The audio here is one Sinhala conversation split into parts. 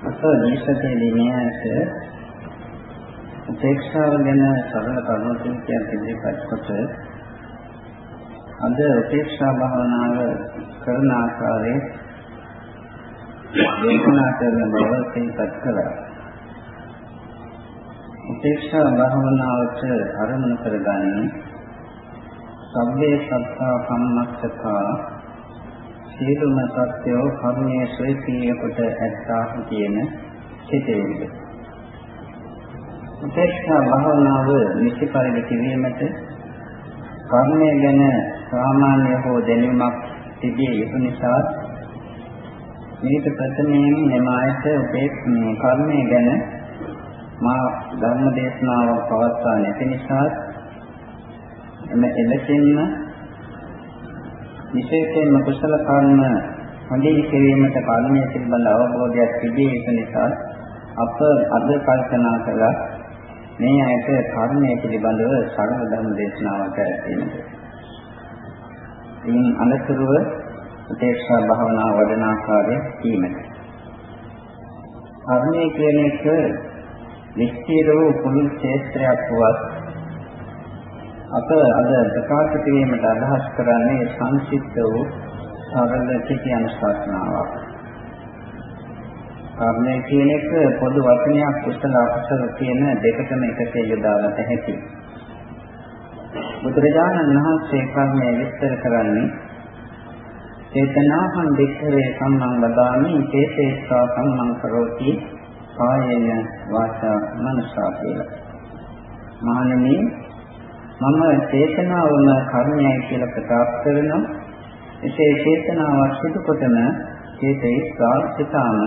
අප දීශකේ දිනයට උපේක්ෂාව ගැන සරල කරුණු කිහිපයක් ඉදිරිපත් කොට අද උපේක්ෂා භාවනාව කරන ආකාරයේ දේශනා කරන බව සිහිපත් කළා. උපේක්ෂා භාවනාවට අරමුණු කරගන්නේ සබ්බේ සත්තා කම්මස්සකා සියලුම සත්‍යෝ කර්මයේ ශ්‍රේෂ්ඨිය කොට ඇත්තා කියන සිතේවිද. උපේක්ෂා භාවනාව නිසි පරිදි කිරීමට කර්මය ගැන සාමාන්‍ය හෝ දැනීමක් තිබිය යුතු නිසා මේක ප්‍රථමයෙන් මෙමායට උපේක්ෂා කර්මය ගැන මා ධර්ම දේශනාවක් පවත්වා නැති නිසා එම එලෙසින්ම විශේෂයෙන්ම කුසල කර්ම හොඳින් කිරීමට කර්මයේ පිළිබඳ අවබෝධයක් තිබී යුතු නිසා අප අද කල්පනා කළා මේ ඇයට කර්මයේ පිළිබඳව සරල ධර්ම දේශනාවක් ඇරෙන්නට. ඉන් අනතුරුව උපේක්ෂා භාවනා වඩන ආකාරය කීමට. කර්මය කියන එක නිශ්චිත වූ කුළු ක්ෂේත්‍රයක් වුවත් අප අද ප්‍රකාශ කිරීමට අදහස් කරන්නේ සංක්ෂිප්ත වූ සරල කෙටි අනුශාසනාවක්. කර්මය කියන එක පොදු වචනයක් කුසල අකුසල කියන දෙකටම එකට යොදාගත හැකියි. බුදුරජාණන් වහන්සේ කර්මය විස්තර කරන්නේ චේතනාහං වික්ඛවේ සම්මං වදාමි චේතේස්සා සම්මං කරෝති කායේන වාචා මනසා කියලා. මහණෙනි මම චේතනාවම කර්මයයි කියලා ප්‍රකාශ කරනවා. එසේ චේතනාවක් සිදුකොටම චේතේස්සා සිතාම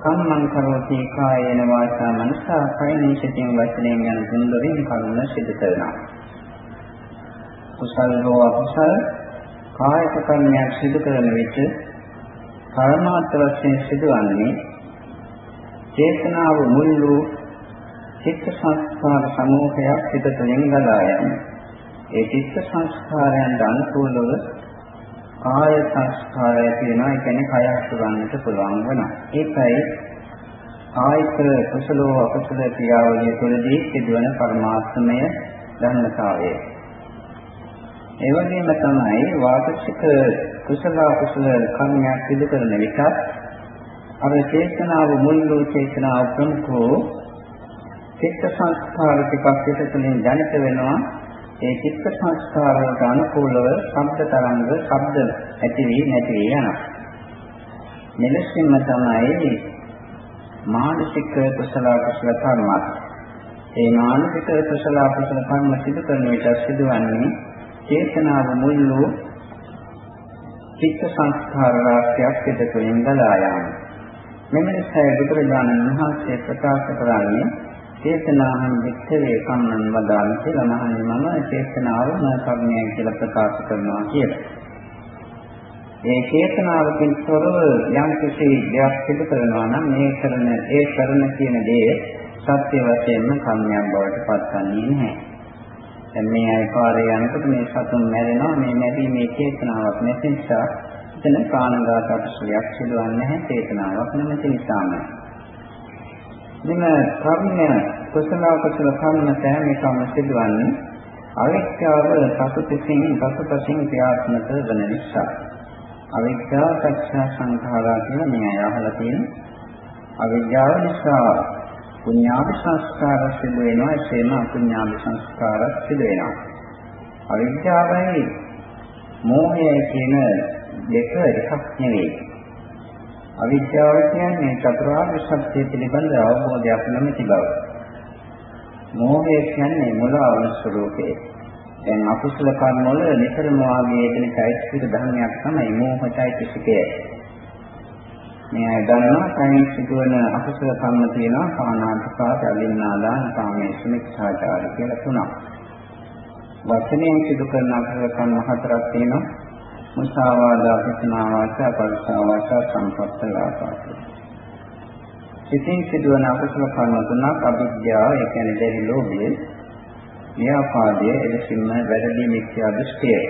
කම්මං කරෝති කායේන වාචා මනසා කයින් සිතින් වචනයෙන් යන තුන්දරින් කරුණ සිදු කරනවා. කුසල හෝ අකුසල කායික කර්මයක් සිදු කරන විට කර්මාන්ත වශයෙන් සිදුවන්නේ චේතනාව මුල් වූ චිත්ත සංස්කාර සමූහයක් සිත තුළින් ගලා යන්නේ. ඒ චිත්ත සංස්කාරයන්ට අනුකූලව කාය සංස්කාරය කියනවා ඒ කියන්නේ කය අසුරන්නට පුළුවන් වෙනවා. ඒකයි කායික කුසලෝ අකුසල ක්‍රියාවලිය තුළදී සිදුවන පරමාර්ථමය ධර්මතාවය. ඒ වගේම තමයි වාචික කුසල අකුසල කර්මයක් සිදු කරන විට අර චේතනාව මුල් වූ චේතනාව ප්‍රමුඛෝ චිත්ත සංස්කාර ටිකක් පිටතලින් දැනිට වෙනවා. ඒ චිත්ත සංස්කාර වලට අනුකූලව ශබ්ද තරංග ශබ්ද ඇති වී නැති වී යනවා. මෙලෙසින්ම තමයි මානසික කුසල කුසල කර්මත්. ඒ මානසික කුසල කුසල කර්ම සිදු කරන විට සිදුවන්නේ චේතනාව මුල් වූ චිත්ත සංස්කාර රාශියක් පිටතෙන් ගලා යාම. මෙන්න නිසා බුදුරජාණන් වහන්සේ ප්‍රකාශ කරන්නේ චේතනාහං වික්ඛවේ කම්මං වදාමි කියලා මහණෙනි මම චේතනාව මාර්ගණය කියලා ප්‍රකාශ කරනවා කියලා. ඒ චේතනාවකින් තොරව යම් කිසි දෙයක් සිදු කරනවා නම් මේ කරන ඒ කරන කියන දේ සත්‍ය වශයෙන්ම කම්මයක් බවට පත්වන්නේ නැහැ. දැන් මේ අය පාරේ යනකොට මේ සතුන් මැරෙනවා මේ මැරීමේ චේතනාවක් නැති නිසා එතන කාණගත අපසලයක් සිදුවන්නේ නැහැ චේතනාවක් නැති නිසාම. මෙන්න කර්ම කුසල කුසල කර්ම සෑම එකම සිදුවන්නේ අවික්ෂාව සතුටින් පසුපසින් ක්‍රියාත්මක වන නිසා. අවික්ෂා පක්ෂ සංඛාරා කියලා මේ අය අහලා තියෙනවා. අවිද්‍යාව නිසා පුඤ්ඤාභ සංස්කාර සිදු වෙනවා එසේම අපුඤ්ඤාභ සංස්කාර සිදු වෙනවා. අවිද්‍යාවයි මෝහය කියන දෙක එකක් නෙවෙයි. අවිද්‍යාව කියන්නේ චතුරාර්ය සත්‍ය පිළිබඳ අවබෝධයක් නැති බව. මෝහය කියන්නේ මුලාවන ස්වરૂපේ. දැන් අකුසල කර්ම වල නිතරම වාගේ දෙන චෛතසික ධර්මයක් තමයි මෝහ චෛතසිකය. මේ අය දන්නවා කයින් සිදුවන අකුසල කර්ම තියෙනවා කානාතිපාත අලින්නාදාන කාමයේ මිච්ඡාචාර කියලා තුනක්. වචනයෙන් සිදු කරන අකුසල කර්ම හතරක් තියෙනවා. මුසාවාදා පිටනා වාචා පරිසා වාචා සම්පත්තලාපාත. සිතින් සිදුවන අකුසල කර්ම තුනක් අවිද්‍යාව ඒ කියන්නේ දෙවි ලෝභය, ව්‍යාපාදය එලෙසින්ම වැරදි මිත්‍යා දෘෂ්ටිය.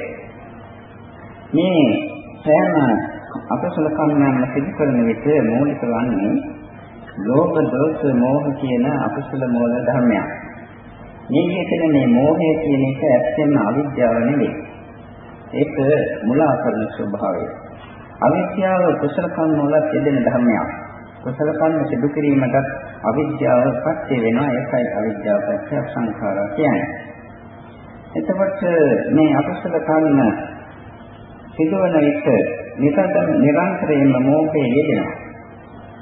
මේ සෑම අකුසල කර්මයන් සිදු කරන විට මූලික වන්නේ ලෝභ, දෝෂ, මෝහ කියන අකුසල මූල ධර්මයන්. මේ කියන මේ මෝහය කියන එක ඇත්තෙන්ම අවිද්‍යාව නෙවෙයි. ඒක මුලා කරන ස්වභාවය. අවිද්‍යාව කුසල කර්ම වල යෙදෙන ධර්මයක්. කුසල කර්ම සිදු කිරීමට අවිද්‍යාව පත්‍ය වෙනවා. ඒකයි අවිද්‍යාව පත්‍ය සංඛාරා කියන්නේ. එතකොට මේ අකුසල කර්ම සිදුවන විට නිතරම නිරන්තරයෙන්ම මෝහයේ යෙදෙනවා.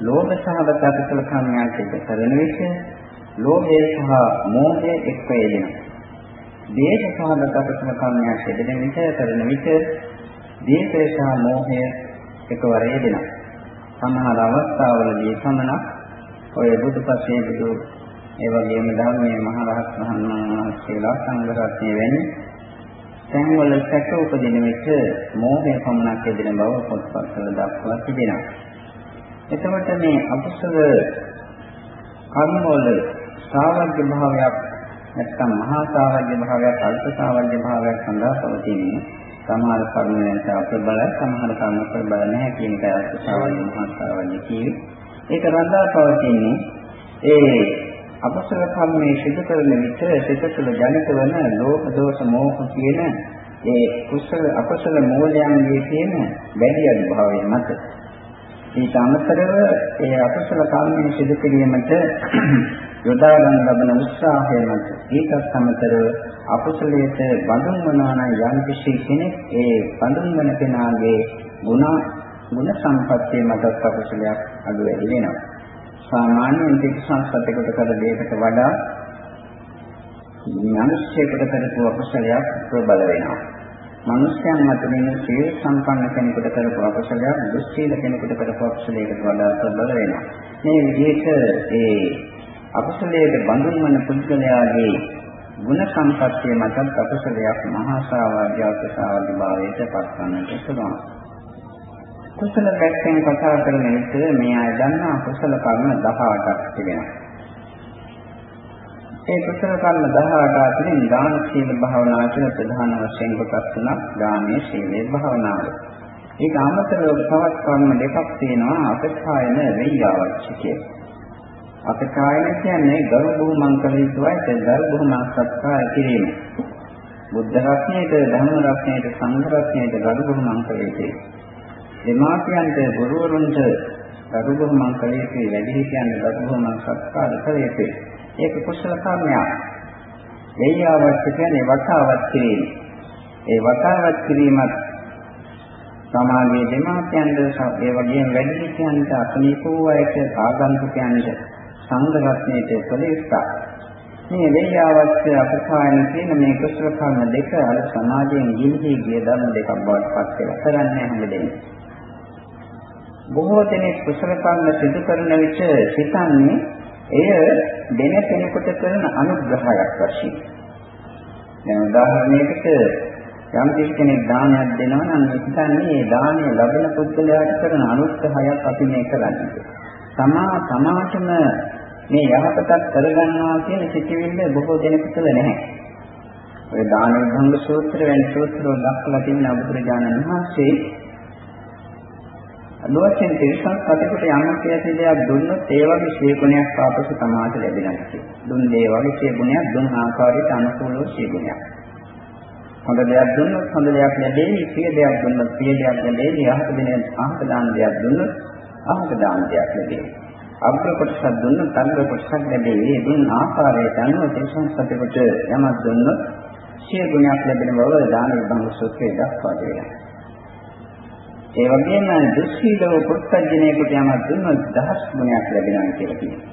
ලෝභ සහගත අකුසල කර්මයන් සිදු කරන විට ලෝභය සහ මෝහය එක්ව යෙදෙනවා. දේශ සහගත අකුසල කර්මයන් සිදෙන විට කරන විට දේශය සහ මෝහය එකවර යෙදෙනවා. සමහර අවස්ථාවලදී සමනක් ඔය බුදුපසේ බුදු ඒ වගේම ධර්මයේ මහරහත් වහන්සේලා සංඝ රත්නය වෙන්නේ තැන්වල සැක උපදින විට මෝහය පමණක් යෙදෙන බව පොත්පත්වල දක්වා තිබෙනවා. එතකොට මේ අකුසල කර්මවල සාවර්ග්‍ය භාවයක් නැත්නම් මහා සාවර්ග්‍ය භාවයක් අල්ප සාවර්ග්‍ය භාවයක් සඳහා පවතින්නේ. සමහර කර්ම වෙනස අපබල සමහර කර්ම ප්‍රබල නැහැ කියන එක අල්ප සාවර්ග්‍ය මහා සාවර්ග්‍ය කියේ ඒක රඳා පවතින්නේ ඒ අපසල කර්මයේ සිදු කරන විට සිත තුළ ජනිත වන ලෝභ දෝෂ මෝහ කියන ඒ කුසල අපසල මූලයන්ගේ තියෙන වැඩි අඩු භාවය මත. ඊට අමතරව ඒ අකුසල කර්මයන් සිදු කිරීමට යොදා ගන්න ලබන උත්සාහය මත ඊටත් අමතරව අකුසලයට බඳුන් වනවා නම් යම් කිසි කෙනෙක් ඒ බඳුන් වන කෙනාගේ ගුණ ගුණ සම්පත්තිය මත අකුසලයක් අඩු වැඩි වෙනවා. සාමාන්‍යයෙන් පිට සංස්කෘතිකට කර දෙයකට වඩා මිනිස්සෙකුට කරපු අකුසලයක් ප්‍රබල වෙනවා. මනුෂ්‍යයන් අතරින් සීල සම්පන්න කෙනෙකුට කරපු අකුසලයක් දුස්සීල කෙනෙකුට කරපු අකුසලයකට වඩා ප්‍රබල වෙනවා. මේ විදිහට ඒ අකුසලයේ බඳුන් වන පුද්ගලයාගේ ගුණ සම්පත්තිය මතත් අකුසලයක් මහා ශාවාදී අකුසාවදී භාවයට පත්වන්නට පුළුවන්. කුසල පැත්තෙන් කතා කරන විට මේ අය දන්නා කුසල කර්ම 18ක් තිබෙනවා. ඒ කුසල කර්ම 18 අතරින් දාන සීල භාවනා කියන ප්‍රධාන වශයෙන් කොටස් තුනක් දානීය සීලේ භාවනාව. ඒක අමතරව තවත් කර්ම දෙකක් තියෙනවා අපකායන වෙయ్యවච්ච කියලා. අපකායන කියන්නේ ගරු බුහුමන් කළ යුතුයි ඒ ගරු බුහුමන් සත්කාර කිරීම. බුද්ධ රත්නයේද ධර්ම රත්නයේද සංඝ රත්නයේද ගරු බුහුමන් කළ යුතුයි. දෙමාපියන්ට ගුරුවරුන්ට ගරු බුහුමන් කළ යුතුයි වැඩි හිටියන්ට ගරු බුහුමන් සත්කාර කළ යුතුයි. ඒක කුසල කර්මයක්. එయ్యවත් කියන්නේ වතාවත් කිරීම. ඒ වතාවත් කිරීමත් සමාගයේ දෙමාපියන්ද ඒ වගේම වැඩිහිටියන්ට අසනීපෝ අයට ආගන්තුකයන්ට සංඝ රත්නයේ ප්‍රදේශා මේ වෙయ్యවත් අපසායන කියන මේ කුසල කර්ම දෙක අර සමාජයෙන් ගිලිහි ගිය ධර්ම දෙකක් බවට පත් වෙලා කරන්නේ හැමදේම. බොහෝ දෙනෙක් කුසල කර්ම සිදු කරන විට සිතන්නේ එය දෙන කෙනෙකුට කරන අනුග්‍රහයක් වශයෙන්. දැන් උදාහරණයකට යම් කෙනෙක් දානයක් දෙනවා නම් හිතන්නේ ඒ දානය ලැබෙන පුද්ගලයාට කරන අනුග්‍රහයක් අපි මේ කරන්නේ. තමා තමාටම මේ යහපතක් කරගන්නවා කියන සිතිවිල්ල බොහෝ දෙනෙකුට නැහැ. ඔය දාන විභංග සූත්‍ර වැනි සූත්‍ර වල දක්වලා තියෙන අබුදුරජාණන් වහන්සේ ලෝකයෙන් තිරසන් සතෙකුට යම් කිසි දෙයක් දුන්නොත් ඒ වගේ ශේගුණයක් ආපසු තමාට ලැබෙනවා කියන්නේ. දුන් දේ වගේ ශේගුණයක් දුන් ආකාරයට අනුකූලව ශේගුණයක්. හොඳ දෙයක් දුන්නොත් හොඳ දෙයක් ලැබෙයි, සිය දෙයක් දුන්නොත් සිය දෙයක් ලැබෙයි, අහක දෙන අහක දාන දෙයක් දුන්නොත් අහක දාන දෙයක් ලැබෙයි. අග්‍ර කොටසක් දුන්නොත් අග්‍ර කොටසක් ලැබෙයි. දුන් ආකාරයට අනුව තිරසන් සතෙකුට යමක් දුන්නොත් ශේගුණයක් ලැබෙන බව දාන විභංග සූත්‍රයේ දක්වා තිබෙනවා. ඒ වගේම දුස්සීලව පුත්ත්ජනේකට යමක් දුන්නොත් දහස් ගුණයක් ලැබෙනවා කියලා කියනවා.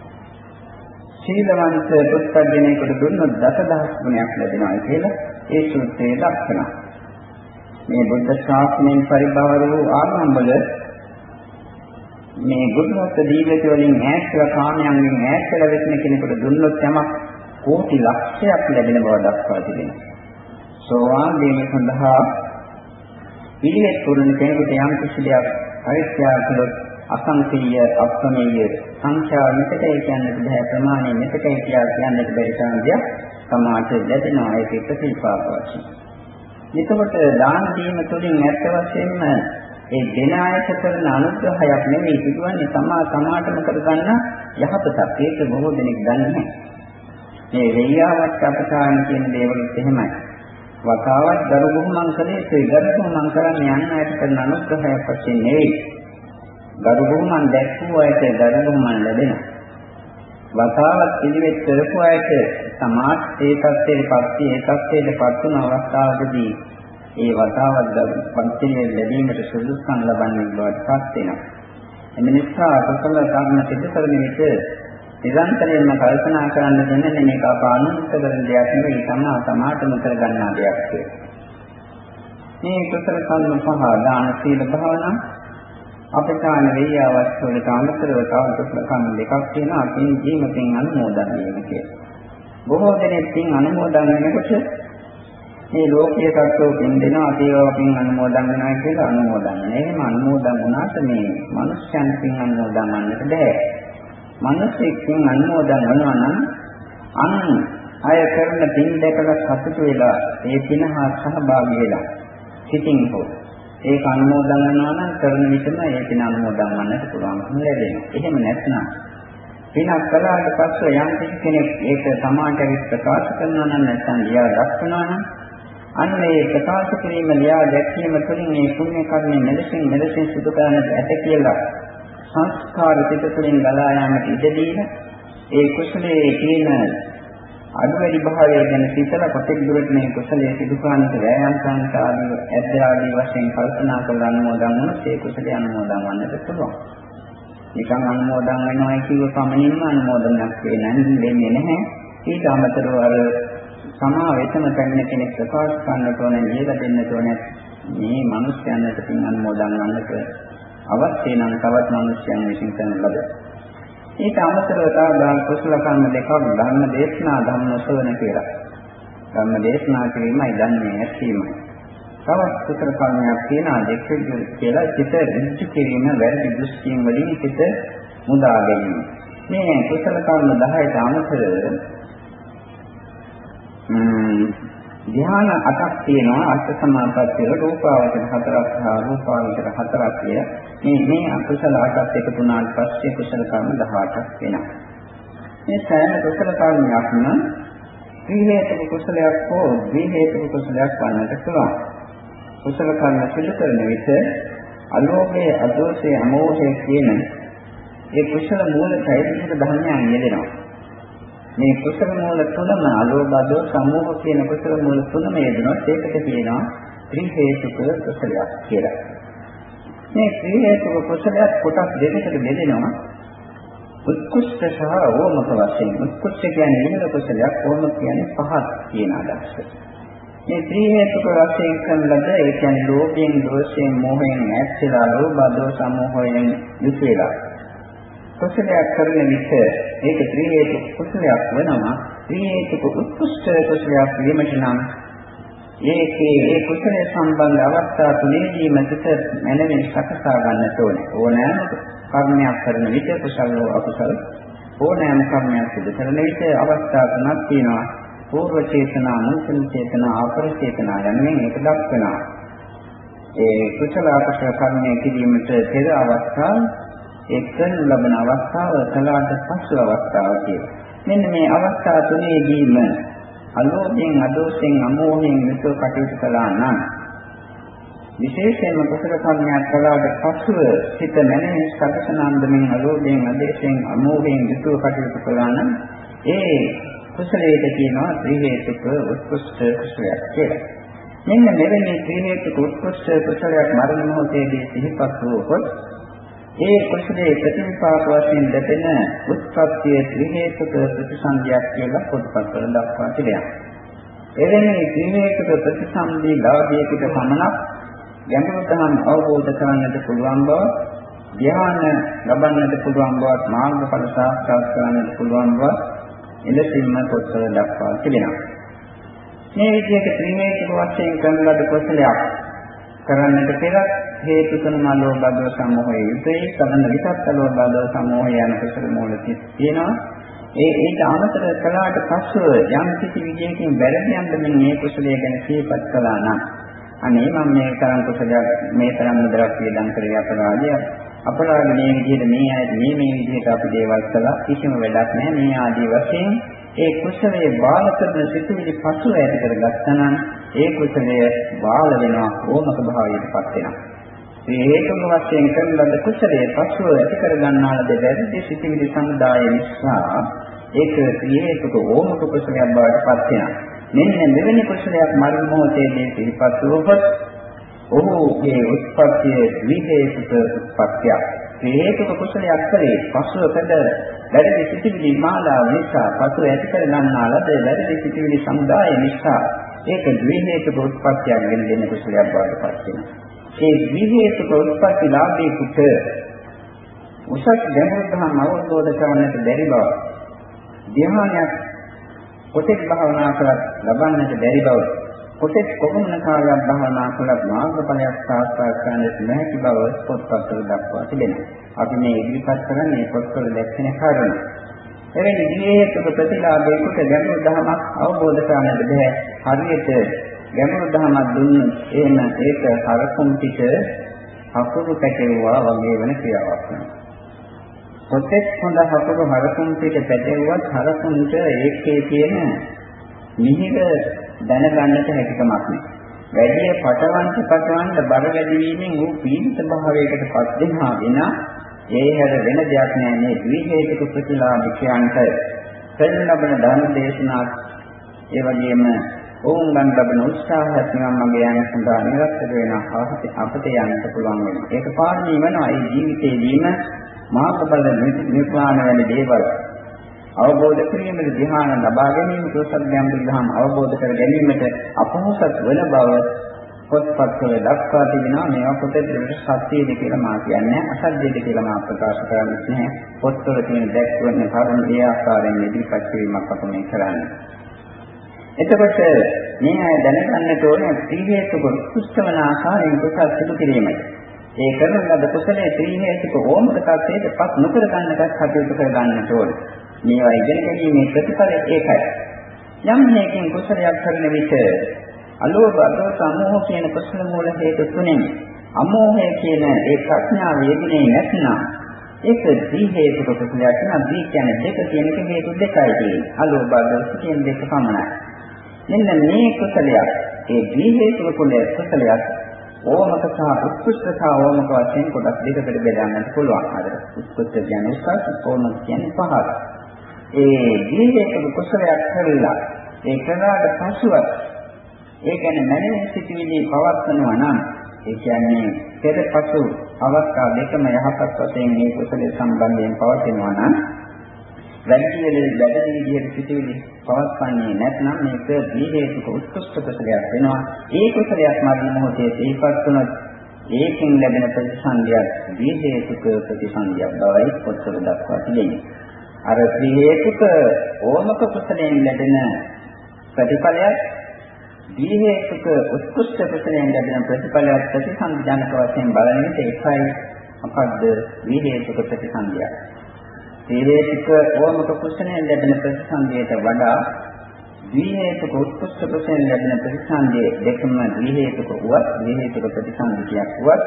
සීලවන්ත පුත්ත්ජනේකට දුන්නොත් දසදහස් ගුණයක් ලැබෙනවා කියලා ඒ සූත්‍රයේ දක්වනවා. මේ බුද්ධ ශාසනයෙන් පරිබාර වූ ආරම්භවල මේ බුද්ධත්ව දීවිත වලින් ඈත් වෙලා කාමයන්ගෙන් ඈත් වෙලා වෙන කෙනෙකුට දුන්නොත් යමක් කෝටි ලක්ෂයක් ලැබෙන බව දක්වා තිබෙනවා. සෝවාන් වීම සඳහා පිළිවෙත් පුරුණ කෙනෙකුට යම් කිසි දෙයක් පරිත්‍යාග කළොත් අසංකීය අප්‍රමේය සංඛ්‍යාව මෙතකයි කියන්නට බෑ ප්‍රමාණය මෙතකයි කියලා කියන්නට බැරි තරම් දෙයක් සමාජ ලැබෙනවා ඒක ප්‍රතිපාක වශයෙන්. එතකොට දාන දීම තුළින් ඇත්ත වශයෙන්ම ඒ දෙන අයට කරන අනුග්‍රහයක් නෙවෙයි සිදුවන්නේ තමා තමාටම කරගන්න යහපතක්. ඒක බොහෝ දෙනෙක් දන්නේ නැහැ. මේ වෙయ్యාවත් අපසාන කියන දේවලුත් එහෙමයි. වතාවත් දරු බුහුමන් කලේ ඒ දරු බුහුමන් කරන්නේ යන්න අයට කරන අනුග්‍රහයක් වශයෙන් නෙවෙයි. දරු බුහුමන් දැක්වූ අයට දරු බුහුමන් ලැබෙනවා. වතාවත් පිළිවෙත් කරපු අයට සමාජ ඒ තත්ත්වයට පත් ඒ තත්ත්වයට පත් වුණ අවස්ථාවකදී ඒ වතාවත් පන්තිලේ ලැබීමට සුදුසුකම් ලබන්නේ බවට පත් වෙනවා. එම නිසා කුසල කර්ම සිදු කරන විට නිරන්තරයෙන්ම කල්පනා කරන්න දෙන්නේ මේක අපානුත් කරන දෙයක් නෙවෙයි තමා තමාටම කරගන්නා දෙයක් කියලා. මේ කුසල කර්ම පහ දාන සීල භාවනා අපේකාන වෙයි අවස්ථවලට අමතරව තව කුසල කර්ම දෙකක් තියෙනවා අපේ ජීවිතෙන් අනුමෝදන් වීම කියලා. බොහෝ දෙනෙක් පින් අනුමෝදන් වෙනකොට මේ ලෝකීය තත්ත්වෝ දෙන්නවා ඒවාකින් අනුමෝදන් වෙනවා කියලා අනුමෝදන් වෙනවා. එහෙම අනුමෝදන් වුණාට මේ මනුෂ්‍යයන් පින් අනුමෝදන් වන්නට බෑ. මනුෂ්‍යෙක්ගෙන් අනුමෝදන් වෙනවා නම් අන් අය කරන පින් දැකලා සතුටු වෙලා ඒ පින හා සහභාගී වෙලා සිටින් හෝ ඒක අනුමෝදන් වෙනවා නම් කරන විටම ඒ පින අනුමෝදන් වන්නට පුළුවන්කම ලැබෙනවා. එහෙම නැත්නම් පිනක් කළාට පස්සේ යම් කෙනෙක් ඒක සමාජයට ප්‍රකාශ කරනවා නම් නැත්නම් ලියා දක්වනවා නම් අන්න ඒ ප්‍රකාශ කිරීම ලියා දැක්වීම තුළින් මේ පුණ්‍ය කර්මය මෙලෙසින් මෙලෙසින් සිදු කරන්නට ඇත කියලා සංස්කාර පිට තුළින් ගලා යාමට ඉඩ දීලා ඒ කුසලයේ තියෙන අඩු වැඩි භාවය ගැන සිතලා කොටෙක් දුරට මේ කුසලයේ සිදු කරන්නට වෑයම් කරන්නට ආදී ඇද්ද ආදී වශයෙන් කල්පනා කරලා අනුමෝදන් වුණොත් ඒ කුසලයේ අනුමෝදන් වන්නට පුළුවන්. නිකන් අනුමෝදන් වෙනවා කියව පමණින්ම අනුමෝදනයක් වෙන්නේ නැහැ. ඊට අමතරව අර සමා වෙතම පැමිණ කෙනෙක් ප්‍රකාශ කරන්නට ඕනේ, ලියලා දෙන්නට ඕනේ. මේ මිනිස්යන්ට පින් අනුමෝදන් වන්නට අවශ්‍ය නම් තවත් මිනිස්යන් විසින් කරන ලද. ඊට අමතරව තව කුසල කර්ම දෙකක් ධර්ම දේශනා ධම්ම ශ්‍රවණ කියලා. ධර්ම දේශනා කිරීමයි ධර්මයේ ඇසීමයි. තවත් කුසල කර්මයක් තියෙනවා දෙක කියලා සිත ඍජු කිරීම වැරදි දෘෂ්ටියෙන් වලින් සිත මුදා ගැනීම. මේ කුසල කර්ම 10ට අමතරව ධ්‍යාන අටක් තියෙනවා අෂ්ට සමාපත්තිය රූපාවචර හතරක් සහ රූපාවචර හතරක් කිය. මේ මේ අකුසල අටක් එකතු වුණාට පස්සේ කුසල කර්ම 18ක් වෙනවා. මේ සෑම කුසල කර්මයක්ම ත්‍රි හේතුක කුසලයක් හෝ ද්වි හේතුක කුසලයක් වන්නට පුළුවන්. කුසල කර්ම සිදු කරන විට අලෝභයේ අදෝෂයේ අමෝහයේ කියන ඒ කුසල මූල චෛතසික ධර්මයන් යෙදෙනවා. මේ කුසල මූල තුනම අලෝභ සමෝහ කියන කුසල මූල තුනම යෙදෙනවා ඒකට කියනවා ත්‍රි හේතුක කුසලයක් කියලා. මේ ත්‍රි හේතුක කුසලයක් කොටස් දෙකකට බෙදෙනවා. උත්කෘෂ්ඨ සහ ඕමක වශයෙන් උත්කෘෂ්ඨ කියන්නේ ඉහළ කුසලයක් ඕමක කියන්නේ පහත් කියන අදහස. මේ ත්‍රි හේතුක වශයෙන් කරන ලද ඒ කියන්නේ ලෝභයෙන්, දෝෂයෙන්, මෝහයෙන් ඈත් වෙලා ලෝභ, දෝෂ, සමෝහයෙන් යුත් වෙලා කුසලයක් කරන විට ඒක ත්‍රි හේතු කුසලයක් වෙනවා. ත්‍රි හේතුක උත්කෘෂ්ඨ කුසලයක් වීමට නම් ඒකේ ඒ කුසලයේ සම්බන්ධ අවස්ථා තුනේදී මතක මනමින් සකසා ගන්නට ඕනේ. ඕනෑම කර්මයක් කරන විට කුසල හෝ අකුසල ඕනෑම කර්මයක් සිදු කරන විට අවස්ථා තුනක් තියෙනවා. పూర్ව චේතනා මුල් චේතනා අපර චේතනා යන්නේ ඒක දක්වනවා. ඒ කුසල අකුසල කර්මයේ කිරීමට පෙර අවස්ථාව ඒ කරනු ලබන අවස්ථාව කලාට පසු අවස්ථාව කියලා. මෙන්න මේ අවස්ථා තුනේදීම අලෝභයෙන් අදෝෂයෙන් අමෝහයෙන් යුතුව කටයුතු කළා නම් විශේෂයෙන්ම කුසල කර්මයක් කළාට පසුව සිත මනමින් සකසනන්දමින් අලෝභයෙන් අදේශයෙන් අමෝහයෙන් යුතුව කටයුතු කළා නම් ඒ කුසලයට කියනවා ත්‍රි හේතුක උත්කෘෂ්ඨ කුසලයක් කියලා. මෙන්න මෙවැනි ත්‍රි හේතුක උත්කෘෂ්ඨ කුසලයක් මරණ මොහොතේදී සිහිපත් වූවොත් ඒ කුසලයේ ප්‍රතිපාක වශයෙන් ලැබෙන උත්පත්තිය ත්‍රි හේතුක ප්‍රතිසන්දියක් කියලා පොත්පත්වල දක්වා තිබෙනවා. එවැනි ත්‍රි හේතුක ප්‍රතිසන්දී ලාභයකට පමණක් ගැඹුරු තහන් අවබෝධ කරගන්නට පුළුවන් බව, ධ්‍යාන ලබන්නට පුළුවන් බවත් මාර්ගඵල සාක්ෂාත් කරගන්නට පුළුවන් බව එලෙසින්ම පොත්වල දක්වා තිබෙනවා. මේ විදිහට ත්‍රි හේතුක වශයෙන් කරන ලද කුසලයක් කරන්නට පෙර හේතු කරනා ලෝභ දෝෂ සමෝහය යුතුයි. කරන විකත් ලෝභ දෝෂ සමෝහය යන කුසල මූල තියෙනවා. ඒ ඊට අමතර කළාට පස්සෙ යම් කිසි විදියකින් වැරදි යන්න මේ කුසලයේ ගැන සිහිපත් කළා නම් අනේ මම මේ තරම් කුසලයක් මේ තරම් මුදලක් වියදම් කරේ අපරාධය. අපරාධ මේ විදිහට මේ අය මේ මේ විදිහට අපි දේවල් කළා. කිසිම වැඩක් නැහැ. මේ ආදී වශයෙන් ඒ කුසලයේ බාල කරන සිතුවිලි පසුව ඇති කරගත්තා නම් ඒ කුසලය බාල වෙනවා ඕමක භාවයටපත් වෙනවා. මේ හේතුක වශයෙන් කරන ලද කුසලයේ පසුව ඇති කර ගන්නාලද වැරදි සිතිවිලි සමුදාය නිසා ඒක ක්‍රියේතුක ඕමක කුසලයක් බවට පත් වෙනවා. මෙන්න මෙවැනි කුසලයක් මරණ මොහොතේදී සිහිපත් වූවොත් ඔහුගේ උත්පත්තිය විහේතුක උත්පත්තියක්. හේතුක කුසලයක් කලේ පසුව කළ වැරදි සිතිවිලි මාලාව නිසා පසුව ඇති කර ගන්නාලද වැරදි සිතිවිලි සමුදාය නිසා ඒක ද්විහේතුක උත්පත්තියක් වෙන දෙන කුසලයක් බවට පත් වෙනවා. ඒ විවේක උත්පත්ති ලාභයකට උසස් ගැඹුරුතම අවබෝධ කරගන්නට බැරි බව ධ්‍යානයක් කොටෙක් භාවනා කරත් ලබන්නට බැරි බව කොටෙක් කොපමණ කාලයක් භාවනා කළත් මාර්ගඵලයක් සාක්ෂාත් කරගන්නට නොහැකි බව පොත්පත්වල දක්වා තිබෙනවා. අපි මේ ඉදිරිපත් කරන්නේ පොත්වල දැක්වෙන කාරණා. එවැනි විවේක ප්‍රතිලාභයකට ගැඹුරු ධර්මයක් අවබෝධ කරගන්නට බැහැ. හරියට ගැඹුරු දහමක් දුන්නොත් එහෙම ඒක හරකුම් පිට හකුරු පැටවුවා වගේ වෙන ක්‍රියාවක් වෙනවා. කොතෙක් හොඳ හකුරු හරකුම් පිට පැටවුවත් හරකුන්ට ඒකේ තියෙන මිහිර දැනගන්නට හැකියාවක් නැහැ. වැඩි පටවන්ත පටවන්ත බර වැඩි වීමෙන් ඌ පීඩිත භාවයකට පත් වෙනවා වින ඒ හැර වෙන දෙයක් නෑ මේ ද්විහේතුක ප්‍රතිලාභිකයන්ට පෙළ ලබන ධර්ම දේශනා ඒ වගේම ඔවුන් ගන්න ලබන උත්සාහයත් නිකන් මගේ යන සඳහා නිරත්තර වෙන අපට යන්නට පුළුවන් වෙනවා. ඒක පාරමී වෙනවා. ඒ ජීවිතේදීම මාර්ගඵල නිර්වාණ වෙන දේවල් අවබෝධ කිරීමේ ධ්‍යාන ලබා ගැනීම කුසලයන් බුද්ධහම අවබෝධ කර ගැනීමට අපහසුත් වන බව පොත්පත්වල දක්වා තිබෙනවා මේවා පොතේ දෙවිට සත්‍යයද කියලා මා කියන්නේ අසත්‍යයද කියලා මා ප්‍රකාශ කරන්නේ නැහැ පොත්වල තියෙන දැක්වන කරුණු ඒ ආකාරයෙන් ඉදිරිපත් කිරීමක් අප මේ කරන්නේ එතකොට මේ අය දැනගන්නට ඕනේ ත්‍රිහේතුක කුෂ්ඨවන ආකාරයෙන් කුසල් සිදු කිරීමයි. ඒ කරන ලද කුසලයේ ත්‍රිහේතුක ඕමක tattete පස් නොකර ගන්නටත් කටයුතු කර ගන්නට ඕනේ. මේවා ඉගෙන ගැනීමේ ප්‍රතිඵලය ඒකයි. යම් හේකින් කුසලයක් කරන විට අලෝභ අදෝස අමෝහ කියන කුසල මූල හේතු තුනෙන් අමෝහය කියන ඒ ප්‍රඥාව යෙදෙන්නේ නැත්නම් ඒක දී හේතුක කුසලයක් නම් දී කියන්නේ දෙක කියන එක හේතු දෙකයි තියෙන්නේ. අලෝභ අදෝස කියන දෙක පමණයි. මෙන්න මේ කුසලයක් ඒ දී හේතුක කුලයේ කුසලයක් ඕමක සහ උත්කෘෂ්ඨ සහ ඕමක වශයෙන් කොටස් දෙකකට බෙදන්නත් පුළුවන්. අර උත්කෘෂ්ඨ කියන්නේ උසස් ඕමක කියන්නේ පහළ. ඒ දී හේතුක කුසලයක් කරලා ඒ කරාට පසුව ඒ කියන්නේ මනමින් සිටිවිලි පවත්වනවා නම් ඒ කියන්නේ පෙරපසු අවස්ථා දෙකම යහපත් වශයෙන් මේ කුසලයේ සම්බන්ධයෙන් පවතිනවා නම් වැඩි විදිහට වැඩි විදිහට සිටිවිලි පවත්වන්නේ නැත්නම් මේක දී හේතුක උත්කෘෂ්ඨ කුසලයක් වෙනවා. ඒ කුසලයක් මරණ මොහොතේ දීපත් වුණොත් ඒකෙන් ලැබෙන ප්‍රතිසන්දියක් දී හේතුක ප්‍රතිසන්දියක් බවයි පොත්වල දක්වා තිබෙන්නේ. අර දී හේතුක ඕමක කුසලයෙන් ලැබෙන ප්‍රතිඵලයක් දී හේතුක උත්කෘෂ්ඨ කුසලයෙන් ලැබෙන ප්‍රතිඵලයක් ප්‍රතිසන්දිජනක වශයෙන් බලන විට ඒකයි මොකද්ද දී හේතුක ප්‍රතිසන්දියක්. හේතුක ඕමක කුසලයෙන් ලැබෙන ප්‍රතිසන්දියට වඩා ද්විහේතුක උත්කෘෂ්ඨ කුසලයෙන් ලැබෙන ප්‍රතිසන්දිය දෙකම ද්විහේතුක වුවත් ද්විහේතුක ප්‍රතිසන්දියක් වුවත්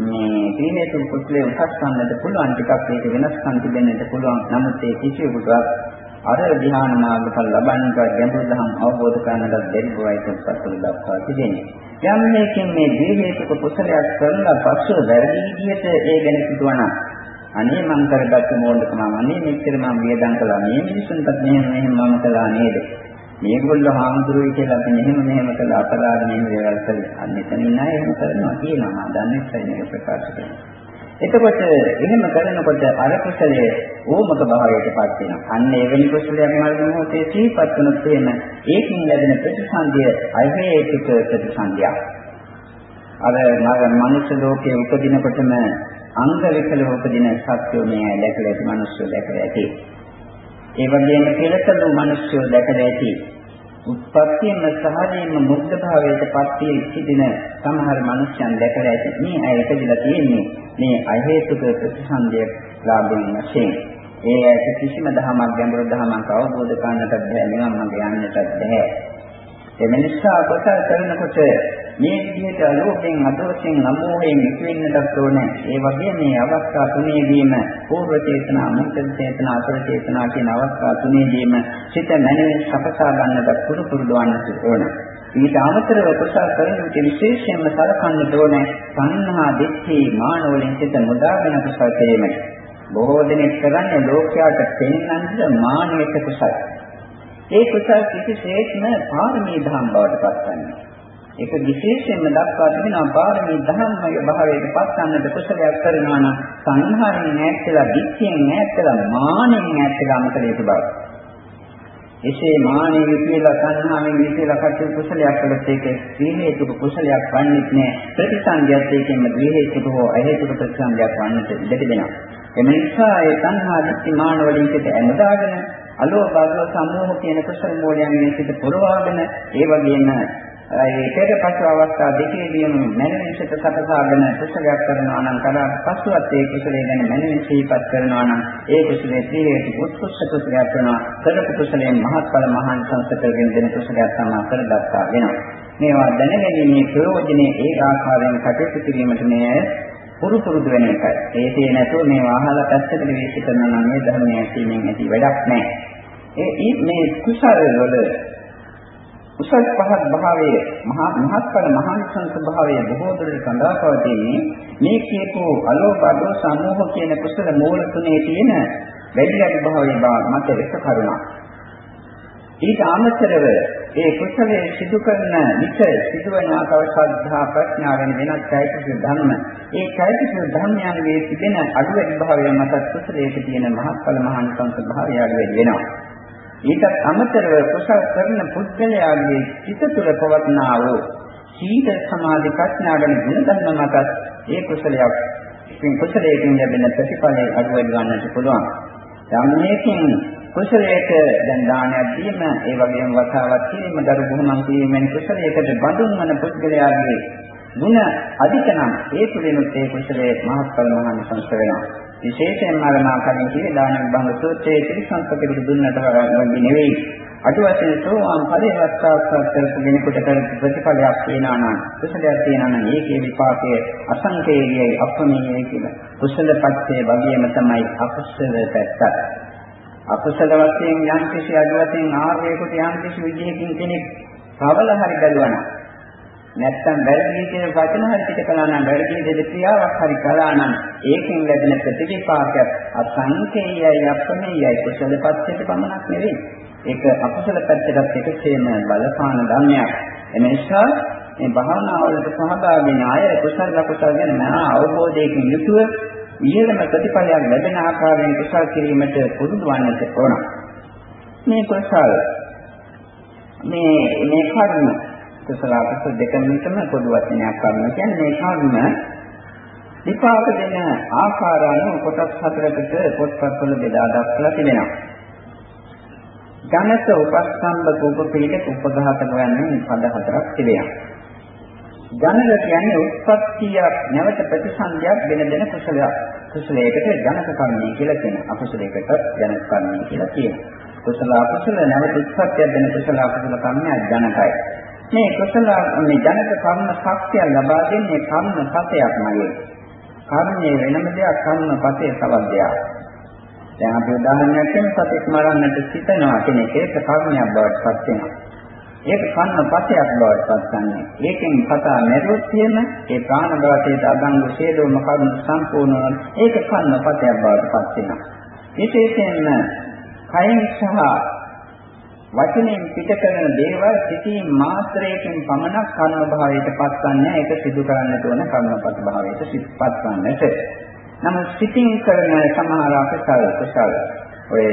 මේ ද්විහේතුක කුසලයේ උසස් ගන්නට පුළුවන් ටිකක් ඒක වෙනස්කම් තිබෙන්නට පුළුවන් නමුත් ඒ කිසිවෙකුට අර ධ්‍යාන මාර්ගඵල ලබන්නට ගැඹුරු දහම් අවබෝධ කරගන්නට බැරි බවයි තත්ත්වවල දක්වා තිබෙන්නේ. යම් මේකෙන් මේ ද්විහේතුක කුසලයක් කරලා පසු වැරදි විදිහට ඒ ගැන හිතුවනම් අනේ මං කරගත්ත මොඩකම අනේ මෙච්චර මම වියදම් කළා. මේ මිනිසුන්ටත් මෙහෙම මෙහෙම මම කළා නේද? මේගොල්ලෝ හාමුදුරුවෝ කියලා අපි මෙහෙම මෙහෙම කළා අපරාධ මෙහෙම දේවල් කළේ. අන්න එතන ඉන්න අය එහෙම කරනවා කියනවා. මම දන්නේ නැහැ මේක ප්‍රකාශ කරනවා එතකොට එහෙම කරනකොට අර කුසලයේ ඕමක භාවයටපත් වෙනවා. අන්න එවැනි කුසලයක් මරණ මොහොතේ සිහිපත් වුණොත් එහෙම ඒකින් ලැබෙන ප්‍රතිසන්දිය අහේතුක ප්‍රතිසන්දියක්. අර මනුෂ්‍ය ලෝකයේ උපදිනකොටම අංග විකල උපදින සත්‍යෝ මේ දැකලා ඇති මිනිස්සු දැකලා ඇති. ඒ වගේම කෙලකලු මිනිස්සු දැකලා ඇති. උත්පත්තියම සහජයෙන්ම මුග්ධ භාවයට පත් වී සිටින සමහර මිනිස්යන් දැකලා ඇති. මේ අය ඉපදිලා තියෙන්නේ මේ අහේතුක ප්‍රතිසන්දිය ලාභයෙන් වශයෙන්. ඒ ඇයි කිසිම දහමක් ගැඹුරු දහමක් අවබෝධ කරන්නට බැහැ නිවන් මඟ යන්නට බැහැ. එම නිසා කොට කරනකොට මේ විදිහට ලෝකෙන් අදෝෂෙන් නමෝහෙන් ඉක්වෙන්නටත් ඕනේ. ඒ වගේ මේ අවස්ථා තුනේදීම පූර්ව චේතනා, මුක්ත චේතනා, අසර චේතනා කියන අවස්ථා තුනේදීම සිත මනමින් සකසා ගන්නට පුරු පුරුදු වන්නට ඕනේ. ඊට අමතරව කුසල කරන විට විශේෂයෙන්ම සලකන්න ඕනේ සංහා දෙච්චි මාන වලින් සිත මුදාගෙන කුසල කිරීමයි. බොහෝ දෙනෙක් කරන්නේ ලෝකයාට පෙන්වන්න මානෙක කුසල. ඒ කුසල කිසිසේත්ම පාරමී ධම් බවට පත්වන්නේ. ඒක විශේෂයෙන්ම දක්වා තිබෙනවා පාරමී ධම්මය භාවයට පත්වන්නට කුසලයක් කරනවා නම් සංහාරයෙන් ඈත් වෙලා, දික්තියෙන් ඈත් වෙලා, මානෙන් ඈත් වෙලා අමතක යුතු බව. එසේ මානෙ විසිලා සංහාවෙන් විසිලා කටයුතු කුසලයක් කළත් ඒක ශ්‍රීහේතුක කුසලයක් වන්නේ නැහැ. ප්‍රතිසංගයත් ඒකෙන්ම ද්වේහේතුක හෝ අහේතුක ප්‍රතිසංගයක් වන්නට ඉඩ තිබෙනවා. එම නිසා ඒ සංහා දිට්ඨි මාන වලින් සිට ඇමදාගෙන අලෝභ බව සමෝහ කියන කුසල මූලයන්ගෙන් සිට පුරවාගෙන ඒ වගේම ඒ පෙර පසු අවස්ථා දෙකේදීම මනමින් සිත සකසාගෙන කුසලයක් කරනවා නම් කලක් පසුවත් ඒ කුසලයේ ගැන මනමින් සිහිපත් කරනවා නම් ඒ කුසලයේ ත්‍රිහේතු උත්කෘෂ්ඨ කුසලයක් කරනවා කරපු කුසලයෙන් මහත්ඵල මහාන් සංසතරගෙන දෙන කුසලයක් තමයි කරගත්තා වෙනවා මේවා දැනගැනීමේ ප්‍රයෝජනේ ඒ ආකාරයෙන් කටයුතු කිරීමට මේ පුරු පුරුදු වෙන එකයි. ඒකේ නැතුව මේ අහලා පැත්තකට විශ්ි කරනවා නම් මේ ධර්මයේ ඇසීමෙන් ඇති වැඩක් නැහැ. ඒ මේ කුසල වල උසස් පහත් භාවයේ මහා මහත්ඵල මහානිසංස භාවයේ බොහෝ දුරට සඳහා පවතින්නේ මේ කියපෝ අලෝභ අදෝ සමෝහ කියන කුසල මූල තුනේ තියෙන වැඩිලක් භාවයේ මත එක කරුණා. ඊට අමතරව ඒ කුසලයේ සිදු කරන විච සිදුවන තව ශ්‍රද්ධා ප්‍රඥා වෙන වෙනත් চৈতසික ධර්ම. ඒ চৈতසික ධර්මයන් වේ තිබෙන අඩු වැඩි භාවය මත කුසලයේ තියෙන මහත්ඵල මහානිසංස භාවය වැඩි වෙනවා. ඊටත් අමතරව කුසල කරන පුද්ගලයාගේ සිත තුළ පවත්නා වූ සීල සමාධි ප්‍රඥා ගැන ගුණ ධර්ම මතත් ඒ කුසලයක් ඉතින් කුසලයෙන් ලැබෙන ප්‍රතිඵලය අඩු වැඩි ගන්නට පුළුවන්. ධම්මයෙන් කුසලයට දැන් දානයක් දීම ඒ වගේම වතාවක් කිරීම දරු බුහුමන් කිරීමෙන් කුසලයකට බඳුන් වන පුද්ගලයාගේ ಗುಣ අධිකනම් ඒ තුළිනුත් ඒ කුසලයේ මහත්ඵල මහානිසංස වෙනවා. විශේෂයෙන්ම අර මා කලින් කියේ දාන විභංග සූත්‍රයේ ත්‍රිසංකපිට දුන්නට වගේ නෙවෙයි. අට වශයෙන් සෝවාන් ඵලයේ වස්තාවස්තාව කරපු කෙනෙකුට කරපු ප්‍රතිඵලයක් තියෙනවා නම් කුසලයක් තියෙනවා නම් ඒකේ විපාකයේ අසංකේයයි අපමණයයි කියලා. කුසල පැත්තේ වගේම තමයි අකුසල පැත්ත. අකුසල වශයෙන් යම් කිසි අඩුවකින් ආර්යයකට යම් කිසි විදිහකින් කෙනෙක් කවල හරි බැලුවා නම් නැත්තම් වැරදි කියන වචන හරි පිට කළා නම් වැරදි දෙද ක්‍රියාවක් හරි කළා නම් ඒකෙන් ලැබෙන ප්‍රතිපාකයක් අසංකේයයි අපමෙයයි කුසල පැත්තට පමණක් නෙවෙයි. ඒක අකුසල පැත්තටත් එකසේම බලපාන ධර්මයක්. එනිසා මේ භාවනාවලට සහභාගී වෙන අය කුසල ලකුසල ගැන මහා අවබෝධයකින් යුතුව ඉහළම ප්‍රතිඵලයක් ලැබෙන ආකාරයෙන් කුසල කිරීමට පුරුදු වන්නට ඕන. මේ කුසල මේ මේ කර්ම කුසල අකුසල දෙකම විතරම පොදු වචනයක් කරන කියන්නේ මේ කර්ම විපාක දෙන ආකාර අනුව කොටස් හතරකට පොත්පත්වල බෙදා දක්වලා තිබෙනවා. ජනක උපස්තම්භ උපපීඩක උපඝාතක යන්නේ පද හතරක් තිබෙනවා. ජනක කියන්නේ උත්පත්තිය නැවත ප්‍රතිසන්දියක් වෙන දෙන කුසලයක්. කුසලයකට ජනක කර්මය කියලා කියනවා. අකුසලයකට ජනක කර්මය කියලා කියනවා. කුසල අකුසල නැවත උත්පත්තියක් දෙන කුසල අකුසල කර්මය ජනකයි. මේ කුසල මේ ජනක කර්ම ශක්තිය ලබා දෙන්නේ කර්ම පතයක් නගේ. කර්මයේ වෙනම දෙයක් කර්ම පතේ තවත් දෙයක්. දැන් අපි උදාහරණයක් ගමු සතෙක් මරන්නට සිතනවා කෙනෙක් ඒක කර්මයක් බවට පත් වෙනවා. ඒක කන්න පතයක් බවට පත් වන්නේ. ඒකෙන් කතා නැරුවොත් එහෙම ඒ ප්‍රාණඝාතයේ අගංග ශේදෝම කර්ම සම්පූර්ණ ඒක කන්න පතයක් බවට පත් වෙනවා. විශේෂයෙන්ම කයින් සහ වචනයෙන් පිට කරන දේවල් සිටීම් මාත්‍රයකින් පමණක් කර්ම භාවයට පත්වන්නේ ඒක සිදු කරන්නට ඕන කර්මපත් භාවයට පත්වන්නට. නමුත් සිටින් කරන සමහර අකුසල කුසල ඔය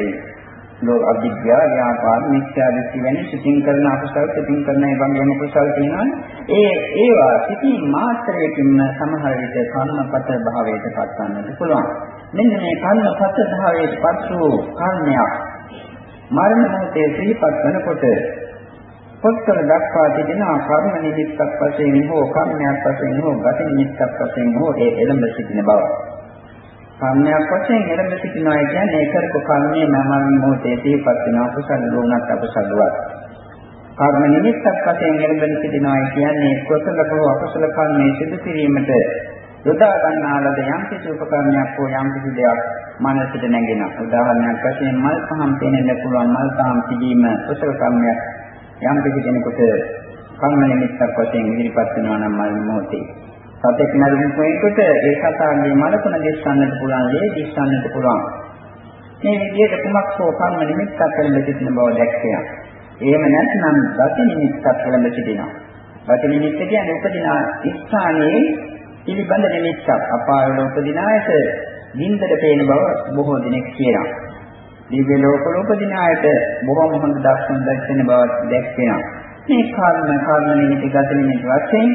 ලෝක අභිඥා ව්‍යාපාර මිත්‍යා දෘෂ්ටි වැනි සිටින් කරන අකුසල සිටින් කරන ඒ වගේම කුසල තියෙනවා. ඒ ඒවා සිටින් මාත්‍රයකින් සමහර විට කර්මපත භාවයට පත්වන්නට පුළුවන්. මෙන්න මේ කර්මපත භාවයට පත් වූ කර්මයක් මරණ මොහොතේ සිහිපත් වෙනකොට පොත්වල දක්වා තිබෙන කර්ම නිමිත්තක් වශයෙන් හෝ කර්මයක් වශයෙන් හෝ ගති නිමිත්තක් වශයෙන් හෝ ඒ එළඹ සිටින බව. කර්මයක් වශයෙන් එළඹ සිටිනවා කියන්නේ ඒ කරපු කර්මයේ මරණ මොහොතේ සිහිපත් වෙන අකුසල දුණක් අපසලුවක්. කර්ම නිමිත්තක් වශයෙන් එළඹෙන සිටිනවා කියන්නේ කුසල හෝ අකුසල කර්මයේ සිදු කිරීමට යොදා ගන්නාලද යම් කිසි උපකරණයක් හෝ යම් කිසි දෙයක් මනසට නැගෙන. උදාහරණයක් වශයෙන් මල් පහම් පෙනෙන්න පුළුවන් මල් පහම් පිළීම කුසල කර්මයක් යම් කිසි කෙනෙකුට කර්ම නිමිත්තක් වශයෙන් ඉදිරිපත් වෙනවා නම් මල් මොහොතේ. සතෙක් මරුණු කෙනෙකුට ඒ සතාගේ මලකුණ දිස්සන්නට පුළුවන්, ලේ දිස්සන්නට පුළුවන්. මේ විදිහට කුමක් හෝ කර්ම නිමිත්තක් වෙන්න සිටින බව දැක්කේ. එහෙම නැත්නම් ගති නිමිත්තක් වෙන්න සිටිනවා. ගති නිමිත්ත කියන්නේ උපදින ස්ථානයේ පිළිබඳ නිමිත්තක්. අපාවල උපදින අයට නින්දට පේන බව බොහෝ දෙනෙක් කියනවා. දිව්‍ය ලෝකවල උපදින අයට බොහොම හොඳ දර්ශන දැක්වෙන බව දැක්වෙනවා. මේ කර්ම කර්ම නිමිති ගති නිමිති වශයෙන්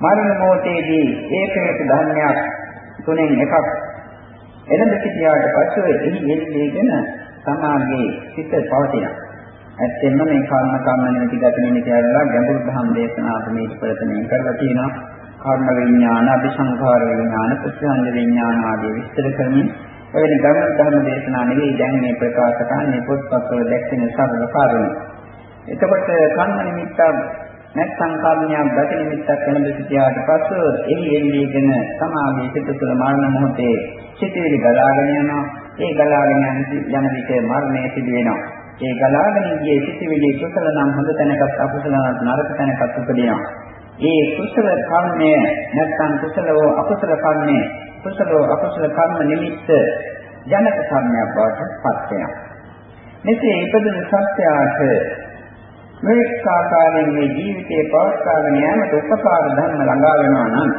මරණ මොහොතේදී ඒකේක ධර්මයක් තුනෙන් එකක් එළඹ සිටියාට පස්සේ එහි එල්ලීගෙන සමාගයේ සිත පවතිනවා. ඇත්තෙන්ම මේ කර්ම කර්ම නිමිති ගත නිමිති අරලා ගැඹුරු ධම් දේශනාව මේ ප්‍රතිපලතණය කරලා තියෙනවා. කර්ම විඥාන, අபிසංඛාර විඥාන, ප්‍රතිසංජ විඥාන ආදී විස්තර කරමින් එවැනි ගැඹුරු ධර්ම දේශනා නෙවෙයි දැන් මේ ප්‍රකාශ කරන්නේ පොත්පත්වල දැක්වෙන සරල කාරණා. එතකොට කර්ම නිමිත්තක් නැත්නම් කර්මයක් ගත නිමිත්තක් වෙනද සිටියාට පසු එහි එල්ලීගෙන සමාගයේ සිට තුළ මරණ මොහොතේ සිටිවිලි ගලාගෙන යනවා. ඒ ගලාගෙන යන විට මරණය සිදු වෙනවා. ඒ ගලාගෙන ගියේ සිටිවිලි කුසල නම් හොඳ තැනකට අකුසල නම් නරක තැනකට උපදිනවා. ඒ කුසල කර්මය නැත්නම් කුසලෝ අකුසල කර්මය කුසලෝ අකුසල කර්ම නිමිත්ත ජනක කර්මයක් බවට පත් වෙනවා. මෙසේ ඉපදුන සත්‍යයට මේ ආකාරයෙන් මේ ජීවිතේ පවත්වාගෙන යාමට උපකාර ධර්ම ළඟා වෙනවා නම්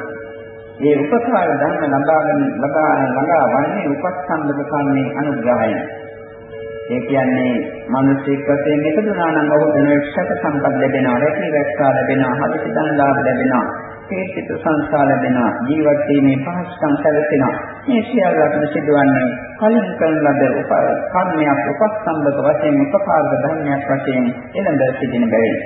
ඒ උපකාර ධර්ම ළඟාගෙන ළඟා ළඟා වන්නේ උපස්කන්ධක කන්නේ අනුග්‍රහයයි. ඒ කියන්නේ මිනිස්සෙක් වශයෙන් ඉපදුනා නම් ඔහුට නෙක්ෂක සම්පත් ලැබෙනවා, රැකී රැක්කා ලැබෙනවා, හදිසි දන් ලාභ ලැබෙනවා, හේතිත සංස්කාර ලැබෙනවා, ජීවත් වීමේ පහසුකම් සැලසෙනවා. මේ සියල්ලක්ම සිදුවන්නේ කලින් කරන ලද කර්මයක් උපස්තම්භක වශයෙන් උපකාරක ධර්මයක් වශයෙන් එළඹ සිටින බැවින්.